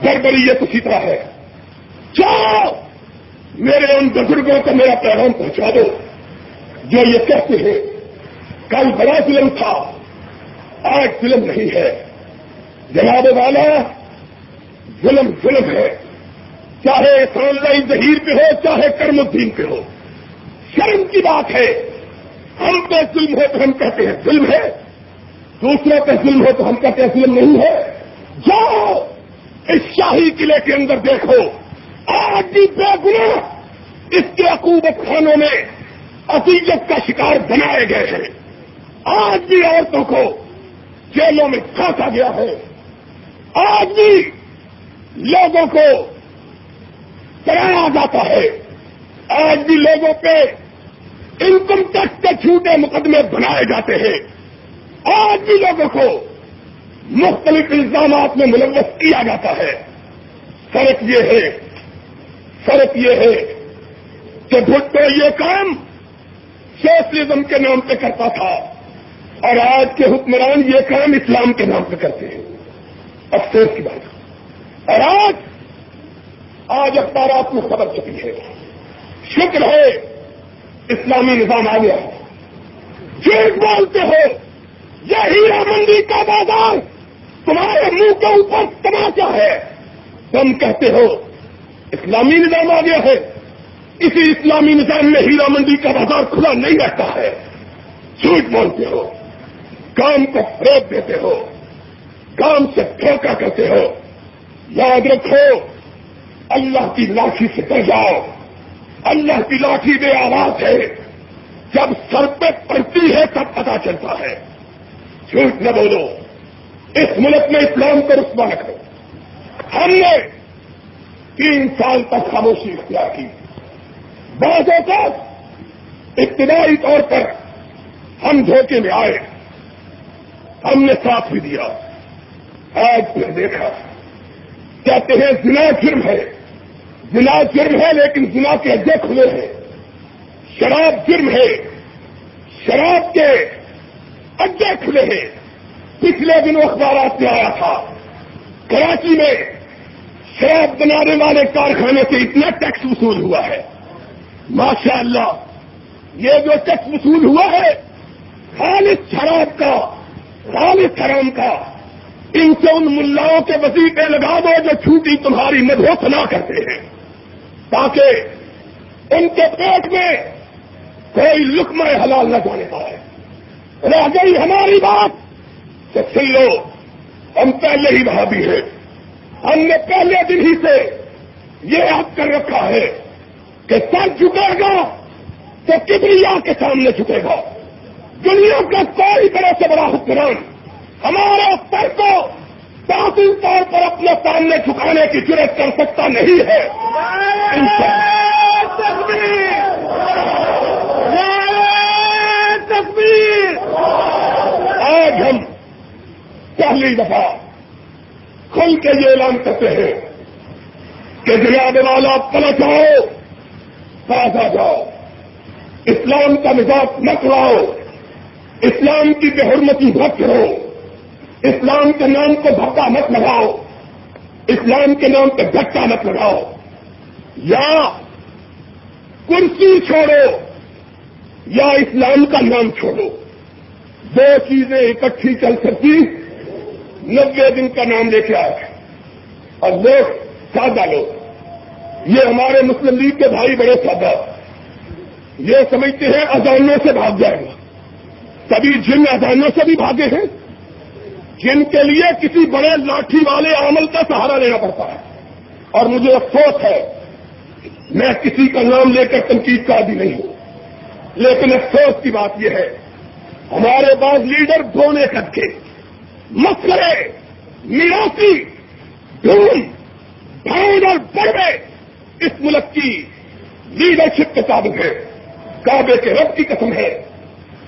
گڑبڑی یہ اسی طرح ہے۔ جاؤ، میرے ان بزرگوں کو میرا پیغام پہنچا دو۔ جو یہ کہتے ہیں، کل بڑا فلم تھا، آج فلم نہیں ہے۔ جناب والا، ظلم ظلم ہے۔ چاہے آن لائن ظہیر پہ ہو، چاہے کرم الدین پہ ہو۔ شرم کی بات ہے۔ ہم پہ ظلم ہے تو ہم کہتے ہیں ظلم ہے۔ دوسرے پہ ظلم ہو تو ہم کہتے ہیں ظلم نہیں ہے؟ جاؤ، اس شاہی قلعے کے اندر دیکھو۔ آج بھی بے گنا اس کے عقوبت خانوں میں عقیدت کا شکار بنائے گئے ہیں۔ آج بھی عورتوں کو جیلوں میں کھانسا گیا ہے۔ آج بھی لوگوں کو کرایا جاتا ہے۔ آج بھی لوگوں پہ انکم ٹیکس کے چھوٹے مقدمے بنائے جاتے ہیں۔ آج بھی لوگوں کو مختلف الزامات میں ملوث کیا جاتا ہے۔ فرق یہ ہے، فرق یہ ہے کہ بھٹو یہ کام سوشلزم کے نام پہ کرتا تھا اور آج کے حکمران یہ کام اسلام کے نام پہ کرتے ہیں۔ افسوس کی بات۔ اور آج آج اخبارات میں خبر چکی ہے۔ شکر ہے، اسلامی نظام آ گیا جھوٹ بولتے ہو یہ ہیرا منڈی کا بازار تمہارے منہ کے اوپر تماشا ہے۔ تم کہتے ہو، اسلامی نظام آ گیا ہے۔ اسی اسلامی نظام میں ہیرا منڈی کا بازار کھلا نہیں رہتا ہے۔ جھوٹ بولتے ہو، کام کو فروغ دیتے ہو، کام سے دھوکہ کرتے ہو۔ یاد رکھو، اللہ کی لاٹھی سے ڈر جاؤ۔ اللہ کی لاٹھی بے آواز ہے۔ جب سر پہ پڑتی ہے تب پتا چلتا ہے۔ جھوٹ نہ بولو۔ اس ملک میں اسلام کو رسوا رکھو ہم نے تین سال تک خاموشی اختیار کی۔ بعضوں کا ابتدائی طور پر ہم دھوکے میں آئے۔ ہم نے ساتھ بھی دیا۔ آج پھر دیکھا۔ کہتے ہیں زنا جرم ہے۔ زنا جرم ہے لیکن زنا کے اڈے کھلے ہیں۔ شراب جرم ہے۔ شراب کے اڈے کھلے ہیں پچھلے دنوں اخبارات میں آیا تھا، کراچی میں شراب بنانے والے کارخانے سے اتنا ٹیکس وصول ہوا ہے۔ ماشاء اللہ یہ جو ٹیکس وصول ہوا ہے، خالص شراب کا خالص حرام کا، ان سے ان ملاؤں کے وسیقے لگا دو جو چھوٹی تمہاری مدھو نہ کرتے ہیں۔ تاکہ ان کے پیٹ میں کوئی لکم حلال نہ جانے پائے۔ رہ گئی ہماری بات تو سن لو، ہم پہلے ہی وہاں بھی ہیں۔ ہم نے پہلے دن ہی سے یہ یاد کر رکھا ہے کہ سر جھکے گا تو کبریا کے سامنے جھکے گا۔ دنیا کا کوئی بڑے سے بڑا حکمران ہمارے سر کو تعطیل طور پر اپنے سامنے جھکانے کی ضرورت کر سکتا نہیں ہے۔ آج ہم پہلی دفعہ کھل کے یہ اعلان کرتے ہیں کہ جناب والا پلٹ آؤ پاس آ جاؤ۔ اسلام کا مزاج مت لاؤ اسلام کی بے حرمتی مت کرو اسلام کے نام کو دھکا مت لگاؤ۔ اسلام کے نام پہ دھکا مت لگاؤ۔ یا کرسی چھوڑو۔ یا اسلام کا نام چھوڑو۔ دو چیزیں اکٹھی چل سکتی نبے دن کا نام لے کے آئے۔ اور لوگ سادہ لوگ۔ یہ ہمارے مسلم لیگ کے بھائی بڑے سادہ۔ یہ سمجھتے ہیں اذانوں سے بھاگ جائے گا۔ کبھی جن اذانوں سے بھی بھاگے ہیں، جن کے لیے کسی بڑے لاٹھی والے عمل کا سہارا لینا پڑتا ہے۔ اور مجھے افسوس ہے، میں کسی کا نام لے کر تنقید کا بھی نہیں ہوں۔ لیکن افسوس کی بات یہ ہے، ہمارے پاس لیڈر دھونے کر کے مسئلے نراسی ڈھونڈ بھاؤ اور بڑھے اس ملک کی لیڈرشپ کے تعلق ہے کعبے کے رب کی قسم ہے،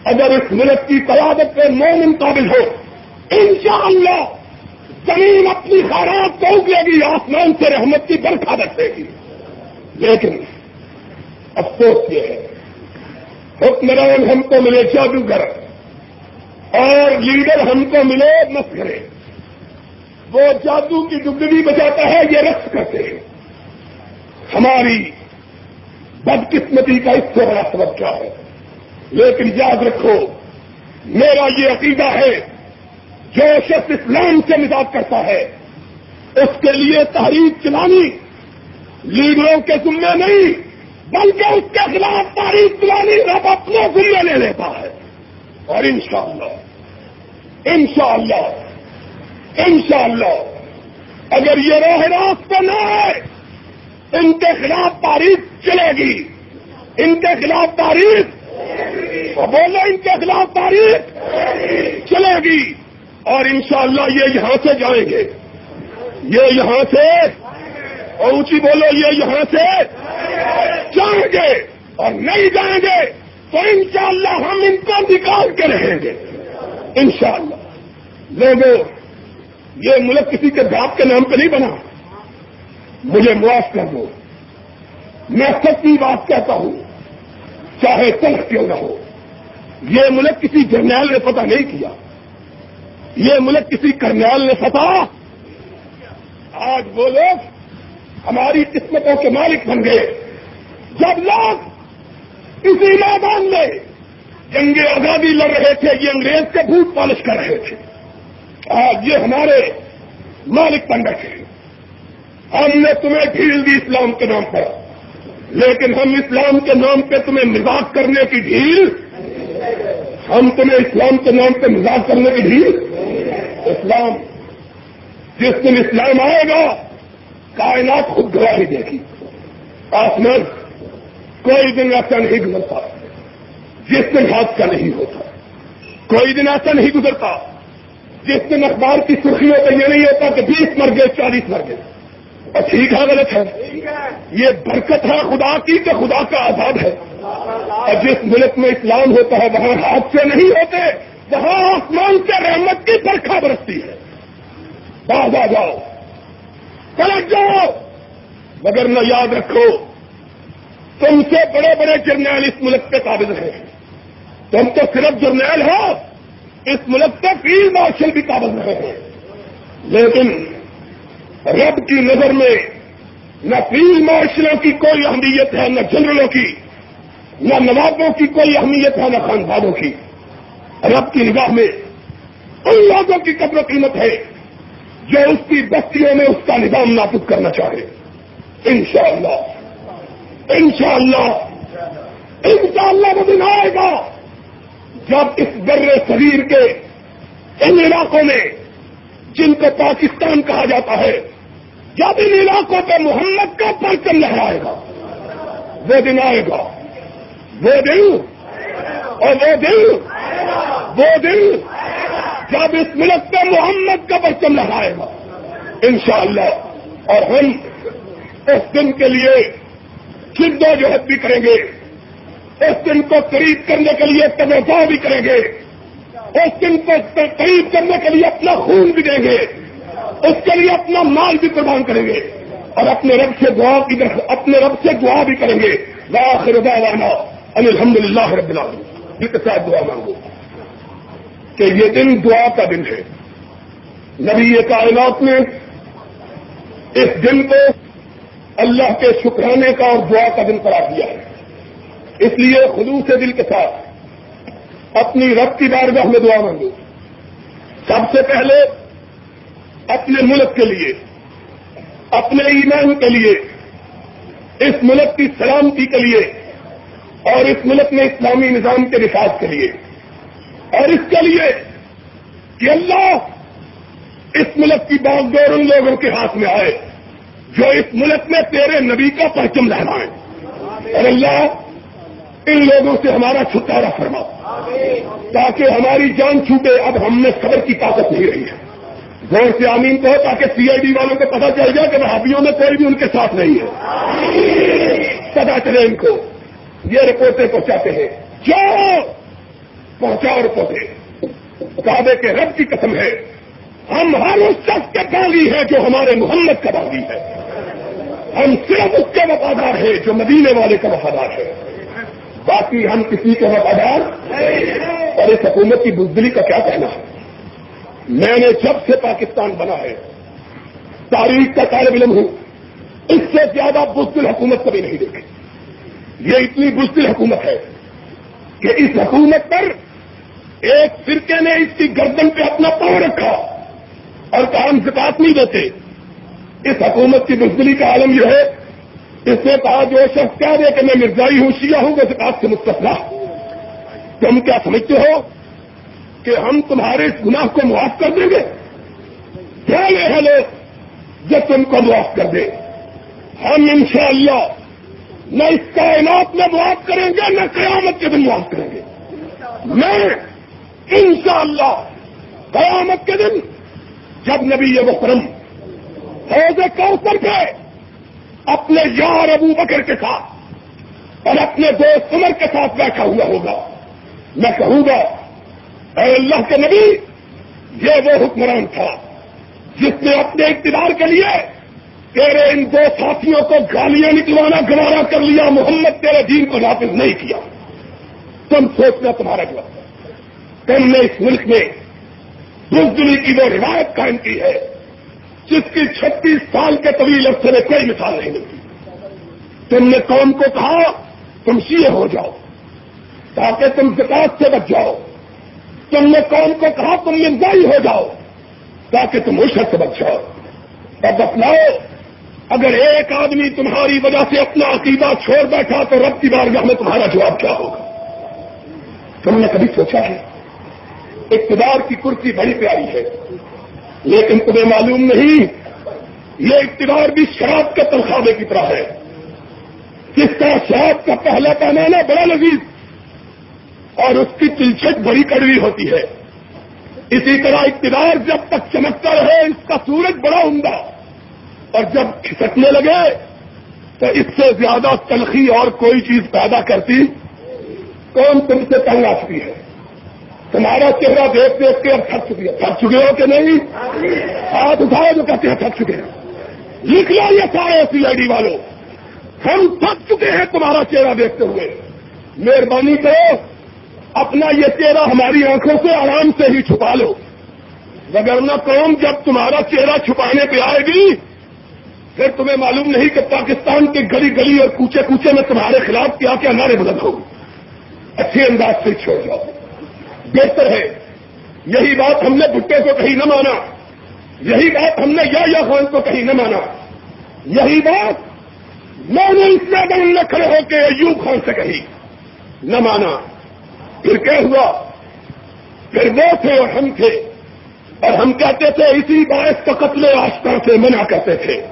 اگر اس ملک کی قیادت میں مومن قابل ہو، انشاءاللہ زمین اپنی خیرات کو اگلے گی آسمان سے رحمت کی برکھا رکھے گی۔ لیکن افسوس یہ ہے حکمران ہم کو ملے، جادوگر۔ اور لیڈر ہم کو ملے مسکرے وہ جادو کی ڈگری بچاتا ہے، یہ رقص کرتے ہیں۔ ہماری بدقسمتی کا اس سے بڑا سبب کیا ہے؟ لیکن یاد رکھو، میرا یہ عقیدہ ہے، جو شخص اسلام سے مزاج کرتا ہے، اس کے لیے تحریک چلانی لیڈروں کے ذمے نہیں۔ بلکہ اس کے خلاف تاریخ چلانی رب اپنے ذمے لے لیتا ہے۔ اور انشاءاللہ انشاءاللہ انشاءاللہ، اگر یہ راہ راست پہ نہ آئے ان کے خلاف تاریخ چلے گی۔ ان کے خلاف تاریخ بولو ان کے خلاف تاریخ چلے گی۔ اور انشاءاللہ یہ یہاں سے جائیں گے۔ یہ یہاں سے اور اونچی بولو، یہ یہاں سے جائیں گے اور نہیں جائیں گے تو انشاءاللہ ہم ان کو نکال کے رہیں گے۔ انشاءاللہ۔ لوگوں، یہ ملک کسی کے باپ کے نام پہ نہیں بنا۔ مجھے معاف کر دو۔ میں سچی بات کہتا ہوں، چاہے تلخ کیوں نہ ہو۔ یہ ملک کسی جرنیل نے پتہ نہیں کیا۔ یہ ملک کسی کرنیل نے فتح۔ آج وہ لوگ ہماری قسمتوں کے مالک بن گئے۔ جب لوگ اسی میدان میں جنگ آزادی لڑ رہے تھے، یہ انگریز کے بھوت پالش کر رہے تھے۔ آج یہ ہمارے مالک بن بیٹھے ہم نے تمہیں ڈھیل دی اسلام کے نام پر، لیکن ہم اسلام کے نام پہ تمہیں مزاق کرنے کی ڈھیل، ہم تمہیں اسلام کے نام پہ مزاق کرنے کی ڈھیل۔ اسلام، جس دن اسلام آئے گا کائنات خود گواہی دے گی آسمان کوئی دن ایسا نہیں گزرتا جس دن حادثہ نہیں ہوتا۔ کوئی دن ایسا نہیں گزرتا جس دن اخبار کی سرخیوں پہ یہ نہیں ہوتا کہ بیس مر گئے، چالیس مر گئے۔ اور ٹھیک ہے، غلط ہے۔ یہ برکت ہے خدا کی کہ خدا کا آزاد ہے۔ اور جس ملک میں اسلام ہوتا ہے، وہاں حادثے نہیں ہوتے، وہاں آسمان سے رحمت کی برکھا برستی ہے۔ باز آ جاؤ۔ پلٹ جاؤ مگر نہ یاد رکھو، تم سے بڑے بڑے جرنیل اس ملک پہ قابل ہیں۔ تم تو صرف جرنیل ہو، اس ملک پہ فیلڈ مارشل بھی قابل رہے ہیں۔ لیکن رب کی نظر میں نہ فیلڈ مارشلوں کی کوئی اہمیت ہے، نہ جنرلوں کی، نہ نوابوں کی کوئی اہمیت ہے، نہ خاندانوں کی۔ رب کی نگاہ میں ان لوگوں کی قدر قیمت ہے۔ جو اس کی بستیوں میں اس کا نظام نافذ کرنا چاہے۔ انشاءاللہ۔ انشاءاللہ۔ انشاءاللہ وہ دن آئے گا جب اس در شریر کے ان علاقوں میں جن کو پاکستان کہا جاتا ہے، جب ان علاقوں پہ محمد کا پرچم لہرائے گا، وہ دن آئے گا۔ وہ دن۔ اور وہ دن۔ وہ دن۔ جب اس ملک پہ محمد کا پرچم لہرائے گا، انشاءاللہ، اور ہم اس دن کے لیے جد و جہد بھی کریں گے، اس دن کو قریب کرنے کے لیے توجہ بھی کریں گے، اس دن کو قریب کرنے کے لیے اپنا خون بھی دیں گے، اس کے لیے اپنا مال بھی قربان کریں گے، اور اپنے رب سے دعا کی اپنے رب سے دعا بھی کریں گے۔ لاخر الحمد للہ رب العالمین۔ کے ساتھ دعا مانگو۔ کہ یہ دن دعا کا دن ہے۔ نبی کائنات نے اس دن کو اللہ کے شکرانے کا اور دعا کا دن قرار دیا ہے۔ اس لیے خلوص دل کے ساتھ اپنی رب کی بارگاہ میں دعا مانگو۔ سب سے پہلے اپنے ملک کے لیے، اپنے ایمان کے لیے، اس ملک کی سلامتی کے لیے اور اس ملک میں اسلامی نظام کے نفاذ کے لیے۔ اور اس کے لیے کہ اللہ اس ملک کی دور ان لوگوں کے ہاتھ میں آئے جو اس ملک میں تیرے نبی کا پرچم لہرائیں۔ اور اللہ ان لوگوں سے ہمارا چھٹکارا فرما۔ تاکہ ہماری جان چھوٹے اب ہم میں صبر کی طاقت نہیں رہی ہے۔ غور سے آمین کو تاکہ سی آئی ڈی والوں کو پتا چل جائے کہ بھابھیوں میں کوئی بھی ان کے ساتھ نہیں ہے۔ پتا چلے ان کو۔ یہ رپورٹیں پہنچاتے ہیں۔ جو پہنچاؤ رپورٹیں کعبے کے رب کی قسم ہے، ہم ہر اس شخص کے باغی ہیں جو ہمارے محمد کا باغی ہے۔ ہم صرف اس کے وفادار ہیں جو مدینے والے کا وفادار ہے۔ باقی ہم کسی کے وفادار اور اس حکومت کی بزدلی کا کیا کہنا ہے؟ میں نے جب سے پاکستان بنا ہے، تاریخ کا طالب علم ہوں۔ اس سے زیادہ بزدل حکومت کبھی نہیں دیکھی۔ یہ اتنی بزدل حکومت ہے کہ اس حکومت پر ایک فرقے نے اس کی گردن پہ اپنا پاؤں رکھا اور کہا، ہم زکات نہیں دیتے اس حکومت کی بزدلی کا عالم یہ ہے۔ اس نے کہا، جو شخص کہہ دے کہ میں مرزائی ہوں، شیعہ ہوں اس بات سے مستفلا تم کیا سمجھتے ہو کہ ہم تمہارے اس گناہ کو معاف کر دیں گے؟ کیا یہ ہے لوگ؟ جو تم کو معاف کر دیں۔ ہم انشاءاللہ نہ اس کائنات میں معاف کریں گے، نہ قیامت کے دن معاف کریں گے۔ میں انشاءاللہ قیامت کے دن جب نبی یہ وکرم حوض کوثر پہ اپنے یار ابو بکر کے ساتھ اور اپنے دوست عمر کے ساتھ بیٹھا ہوا ہوگا، میں کہوں گا، اے اللہ کے نبی، یہ وہ حکمران تھا جس نے اپنے اقتدار کے لیے تیرے ان دو ساتھیوں کو گالیاں نکلوانا، گوارا کر لیا، محمد تیرے دین کو نافذ نہیں کیا۔ تم سوچنا تمہارا تم نے اس ملک میں بزدلی کی وہ روایت قائم کی ہے، جس کی چھتیس سال کے طویل عرصے میں کوئی مثال نہیں ملتی۔ تم نے قوم کو کہا، تم شیعہ ہو جاؤ، تاکہ تم زکات سے بچ جاؤ۔ تم نے قوم کو کہا، تم مرزائی ہو جاؤ، تاکہ تم عشر سے بچ جاؤ۔ اب اپناؤ، اگر ایک آدمی تمہاری وجہ سے اپنا عقیدہ چھوڑ بیٹھا، تو رب کی بارگاہ میں تمہارا جواب کیا ہوگا؟ تم نے کبھی سوچا ہے؟ اقتدار کی کرسی بڑی پیاری ہے۔ لیکن تمہیں معلوم نہیں، یہ اقتدار بھی شراب کے تنخواہے کی طرح ہے۔ جس طرح شراب کا پہلا پیمانہ بڑا لذیذ اور اس کی تلچٹ بڑی کڑوی ہوتی ہے۔ اسی طرح اقتدار جب تک چمکتا رہے، اس کا سورج بڑا عمدہ اور جب کھسکنے لگے، تو اس سے زیادہ تلخی اور کوئی چیز پیدا کرتی، کون تم سے تنگ آتی ہے؟ تمہارا چہرہ دیکھ دیکھ کے اب تھک چکی ہے تھک چکے ہو کہ نہیں؟ ہاتھ اٹھاؤ جو کہتے ہیں تھک چکے ہیں۔ لکھ لو یہ سارے سی آئی ڈی والوں۔ ہم تھک چکے ہیں تمہارا چہرہ دیکھتے ہوئے۔ مہربانی کرو، اپنا یہ چہرہ ہماری آنکھوں سے آرام سے ہی چھپا لو۔ وگرنہ قوم جب تمہارا چہرہ چھپانے پہ آئے گی، پھر تمہیں معلوم نہیں کہ پاکستان کے گلی گلی اور کوچے کوچے میں تمہارے خلاف کیا کیا نعرے بلند ہو اچھے انداز سے چھوڑ جاؤ۔ بہتر ہے۔ یہی بات ہم نے بھٹے کو کہیں نہ مانا۔ یہی بات ہم نے یا یا خان کو کہیں نہ مانا۔ یہی بات میں نے اس میدان میں کھڑے ہو کے ایوب خان سے کہی۔ نہ مانا۔ پھر کیا ہوا؟ پھر وہ تھے اور ہم تھے۔ اور ہم کہتے تھے اسی باعث کا قتل آشتا سے منع کرتے تھے۔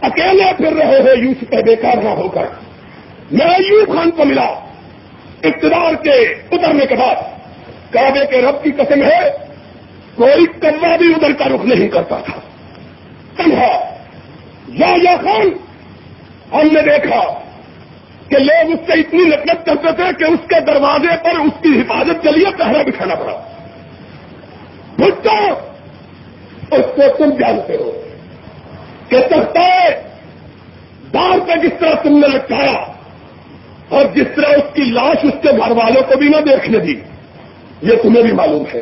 اکیلے پھر رہے ہیں یوسف بیکار نہ ہو کر۔ میں ایوب خان کو ملا۔ اقتدار کے اترنے کے بعد۔ کعبے کے رب کی قسم ہے، کوئی کما بھی ادھر کا رخ نہیں کرتا تھا۔ کمہا یا خان، ہم نے دیکھا کہ لوگ اس سے اتنی نفرت کرتے تھے کہ اس کے دروازے پر اس کی حفاظت کے لیے پہرا بچھانا پڑا۔ بھٹو، اس کو تم جانتے ہو کہ سکتا ہے بار پہ جس طرح تم نے لٹکایا اور جس طرح اس کی لاش اس کے گھر والوں کو بھی نہ دیکھنے دی۔ یہ تمہیں بھی معلوم ہے۔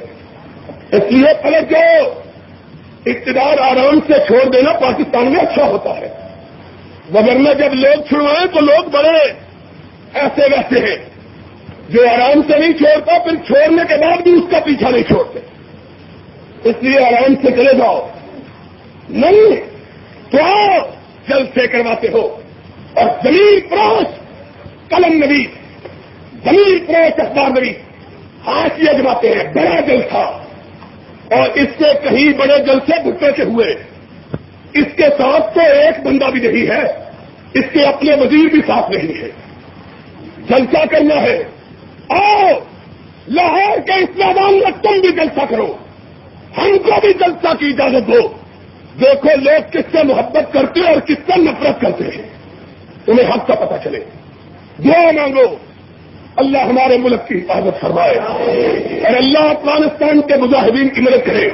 اس لیے پہلے جو اقتدار آرام سے چھوڑ دینا پاکستان میں اچھا ہوتا ہے۔ وغیرہ جب لوگ چھڑوائیں تو لوگ بڑے ایسے ویسے ہیں۔ جو آرام سے نہیں چھوڑتا، پھر چھوڑنے کے بعد بھی اس کا پیچھا نہیں چھوڑتے۔ اس لیے آرام سے چلے جاؤ۔ نہیں تو آؤ جل سے کرواتے ہو۔ اور زمین پروش، قلم نبی زمین پروش، اخبار نبی ہاتھ اجماتے ہیں، بڑا جل تھا۔ اور اس سے کہیں بڑے جل سے بھٹے سے ہوئے۔ اس کے ساتھ تو ایک بندہ بھی نہیں ہے، اس کے اپنے وزیر بھی ساتھ نہیں ہے۔ جلسہ کرنا ہے؟ آؤ، لاہور کے اس میدان میں تم بھی جلسہ کرو۔ ہم کو بھی جلسہ کی اجازت دو۔ دیکھو لوگ کس سے محبت کرتے اور کس سے نفرت کرتے ہیں۔ تمہیں حق کا پتہ چلے۔ دعا مانگو۔ اللہ ہمارے ملک کی حفاظت فرمائے اور اللہ افغانستان کے مجاہدین کی مدد کرے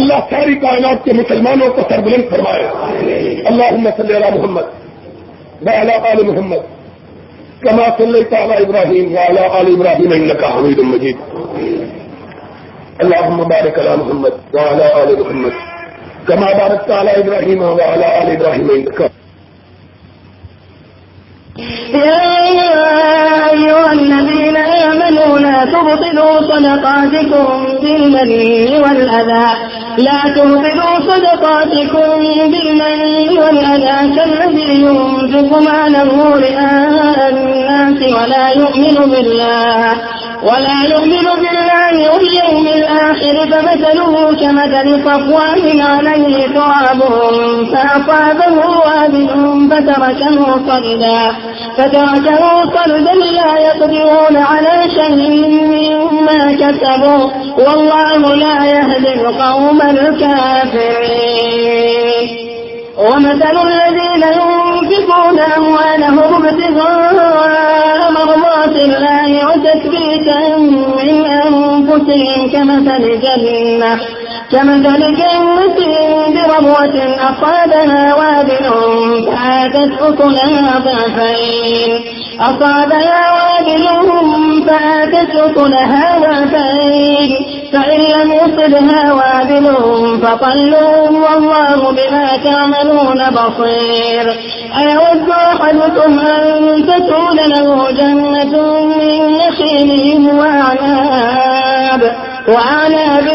اللہ ساری کائنات کے مسلمانوں کو سربلند فرمائے اللہ صلی اللہ محمد وعلى آل محمد كما صليت على إبراهيم وعلى آل إبراهيم إنك حميد مجيد اللهم بارك على محمد وعلى آل محمد كما باركت على إبراهيم وعلى آل إبراهيم إنك يا الذين آمنوا لا تبطلوا صدقاتكم بالمن والأذى. لا تهبلوا صدقاتكم بالمن والأذى كالذي ينفق ماله رئاء الناس ولا يؤمن بالله. ولا يؤمن بالله واليوم الآخر فمثله كمثل صفوان عليه تراب فأصابه وابل فتركه صلدا. فتركه صلدا لا يقدرون على شيء مما كسبوا والله لا يهدي القوم الكافرين. ومثل الذين يؤمنون ينفقون أموالهم ابتغاء مرضات الله وتثبيتا من أنفسهم كمثل جنة كمثل جنة بربوة أصابها وابل فآتت أكلها ضعفين، أصابها وابل فآتت أكلها ضعفين، فإن لم يصبها وابل فطل والله بما تعملون بصير. أيود أحدكم أن تكون له جنة من نخيل وأعناب وأعناب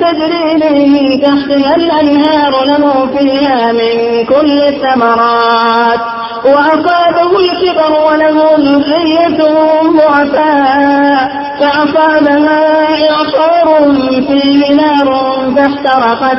تجري من تحتها الأنهار له فيها من كل الثمرات وأصابه الكبر وله ذرية ضعفاء فأصابها إعصار فيه نار فاحترقت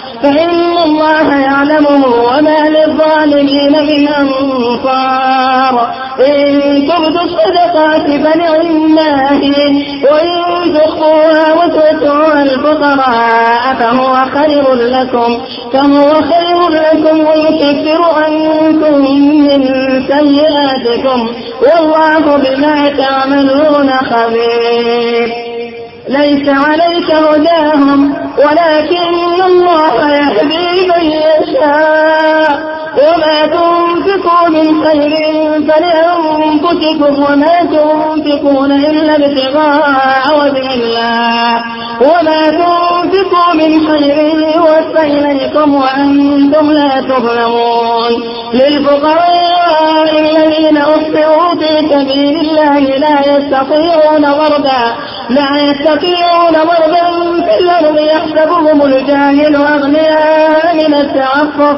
فإن الله يعلمه وما للظالمين من أنصار. إن تبدوا الصدقات فنعماه وإن تخفوها وتؤتوها الفقراء فهو خير لكم. فهو خير لكم ويكفر عنكم من سيئاتكم. والله بما تعملون خبير. ليس عليك هداهم ولكن الله يهدي من يشاء. وما تنفقوا من خير فلأنفسكم وما تنفقون إلا ابتغاء وجه الله. وما تنفقوا من خير يوفى إليكم وأنتم لا تظلمون. للفقراء الذين أحصروا في سبيل الله لا يستطيعون ضربا لا يستطيعون ضربا في الأرض، يحسبهم الجاهل أغنياء من التعفف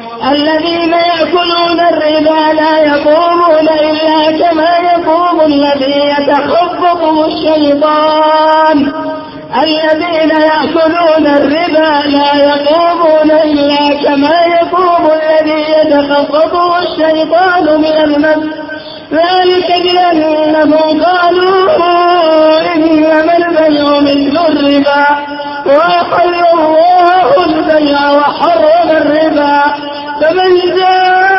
الذين يأكلون الربا لا يقومون إلا كما يقوم الذي يتخبطه الشيطان. الذين يأكلون الربا لا يقومون إلا كما يقوم الذي يتخبطه الشيطان من المس. ذلك بأنهم قالوا إنما البيع مثل الربا. وأحل الله البيع وحرم الربا. فمن جاءه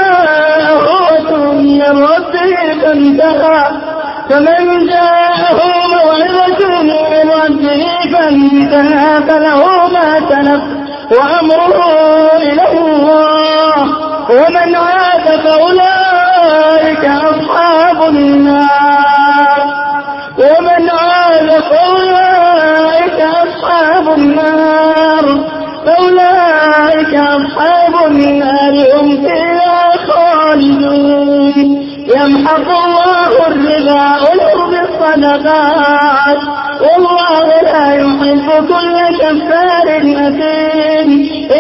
مطلب من ربه فانتهى فمن جاءه موعظة من ربه فانتهى فله ما سلف وأمره إلى الله ومن عاد فأولئك أصحاب النار۔ ومن عاد فأولئك أصحاب النار۔ فأولئك أصحاب النار هم فيها خالدون. يمحق الله الربا ويربي الصدقات والله لا يحب كل كفار أثيم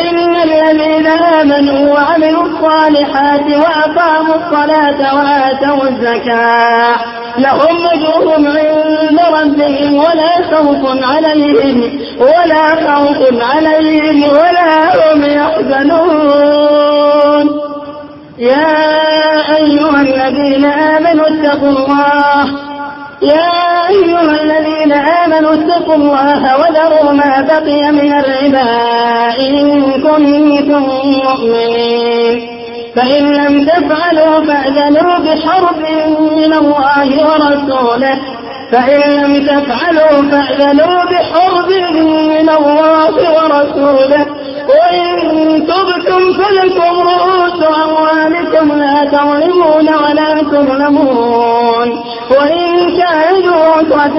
إن الذين آمنوا وعملوا الصالحات وأقاموا الصلاة وآتوا الزكاة لهم أجرهم عند ربهم ولا خوف عليهم، ولا خوف عليهم ولا هم يحزنون. يا أيها الذين آمنوا اتقوا الله، يا أيها الذين آمنوا اتقوا الله وذروا ما بقي من الربا إن كنتم مؤمنين. فإن لم تفعلوا فأذنوا بحرب من الله ورسوله. فإن لم تفعلوا فأذنوا بحرب من الله ورسوله. وإن تبتم فلكم رؤوس أموالكم لا تظلمون ولا تظلمون. وإن كانوا عسرة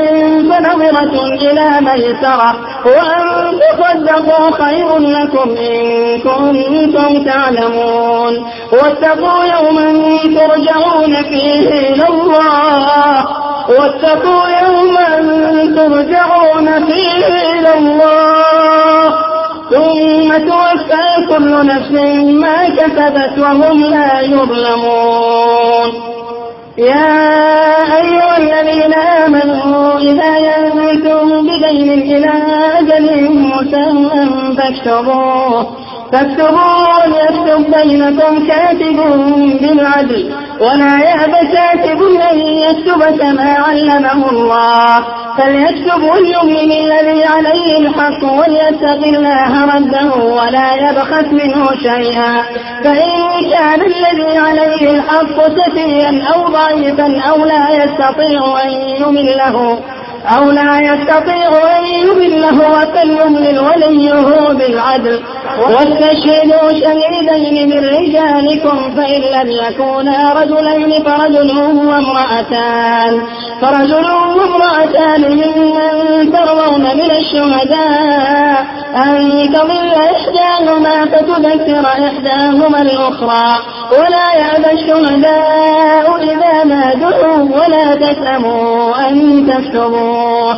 فنظرة إلى ميسرة. وأن تصدقوا خير لكم إن كنتم تعلمون. واتقوا يوما ترجعون فيه إلى الله. واتقوا يوما ترجعون فيه إلى الله. ثم توفى كل نفس ما كسبت وهم لا يظلمون. يا أيها الذين آمنوا إذا ينتم بدين إلى أجل مسمى فاكتبوه. فاكتبوا وليكتب بينكم كاتب بالعدل. ولا يأب كاتب أن يكتب كما علمه الله. فليكتب وليؤمن الذي عليه الحق وليتق الله ربه ولا يبخس منه شيئا. فإن كان الذي عليه الحق سفيا أو ضعيفا أو لا يستطيع أن يمله أو لا يستطيع أن يمله فليملل وليه بالعدل. واستشهدوا شهيدين من رجالكم فإن لم يكونا رجلين فرجل وامرأتان. فرجل وامرأتان ممن ترضون من الشهداء. أن تضل إحداهما فتذكر إحداهما الأخرى. ولا يأبى الشهداء إذا ما دعوا ولا تسأموا أن تكتبوه.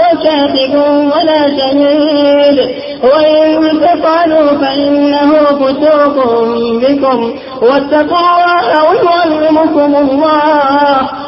كاتب ولا شهيد. وإن تفعلوا فإنه فسوق بكم. واتقوا الله ويعلمكم الله.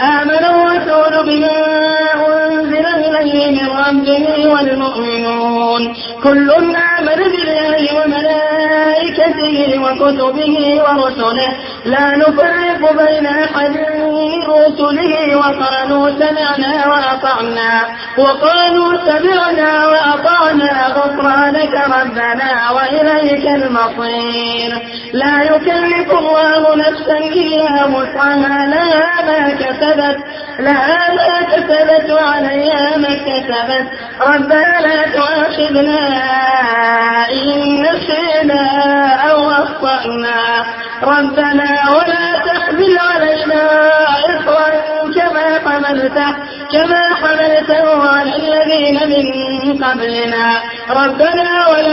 آمن الرسول بما أنزل إليه من ربه والمؤمنون. كل آمن بالله وملائكته وكتبه ورسله. لا نفرق بين أحد من رسله وقالوا سمعنا وأطعنا. وقالوا سمعنا وأطعنا غفرانك ربنا وإليك المصير. لا يكلف الله نفسا إلا وسعها. لها ما كسبت كسبت لها ما كسبت وعليها ما كسبت ربنا لا تؤاخذنا إن نسينا أو أخطأنا. ربنا ولا تحمل علينا إصرا كما حملته كما حملته على الذين من قبلنا. ربنا ولا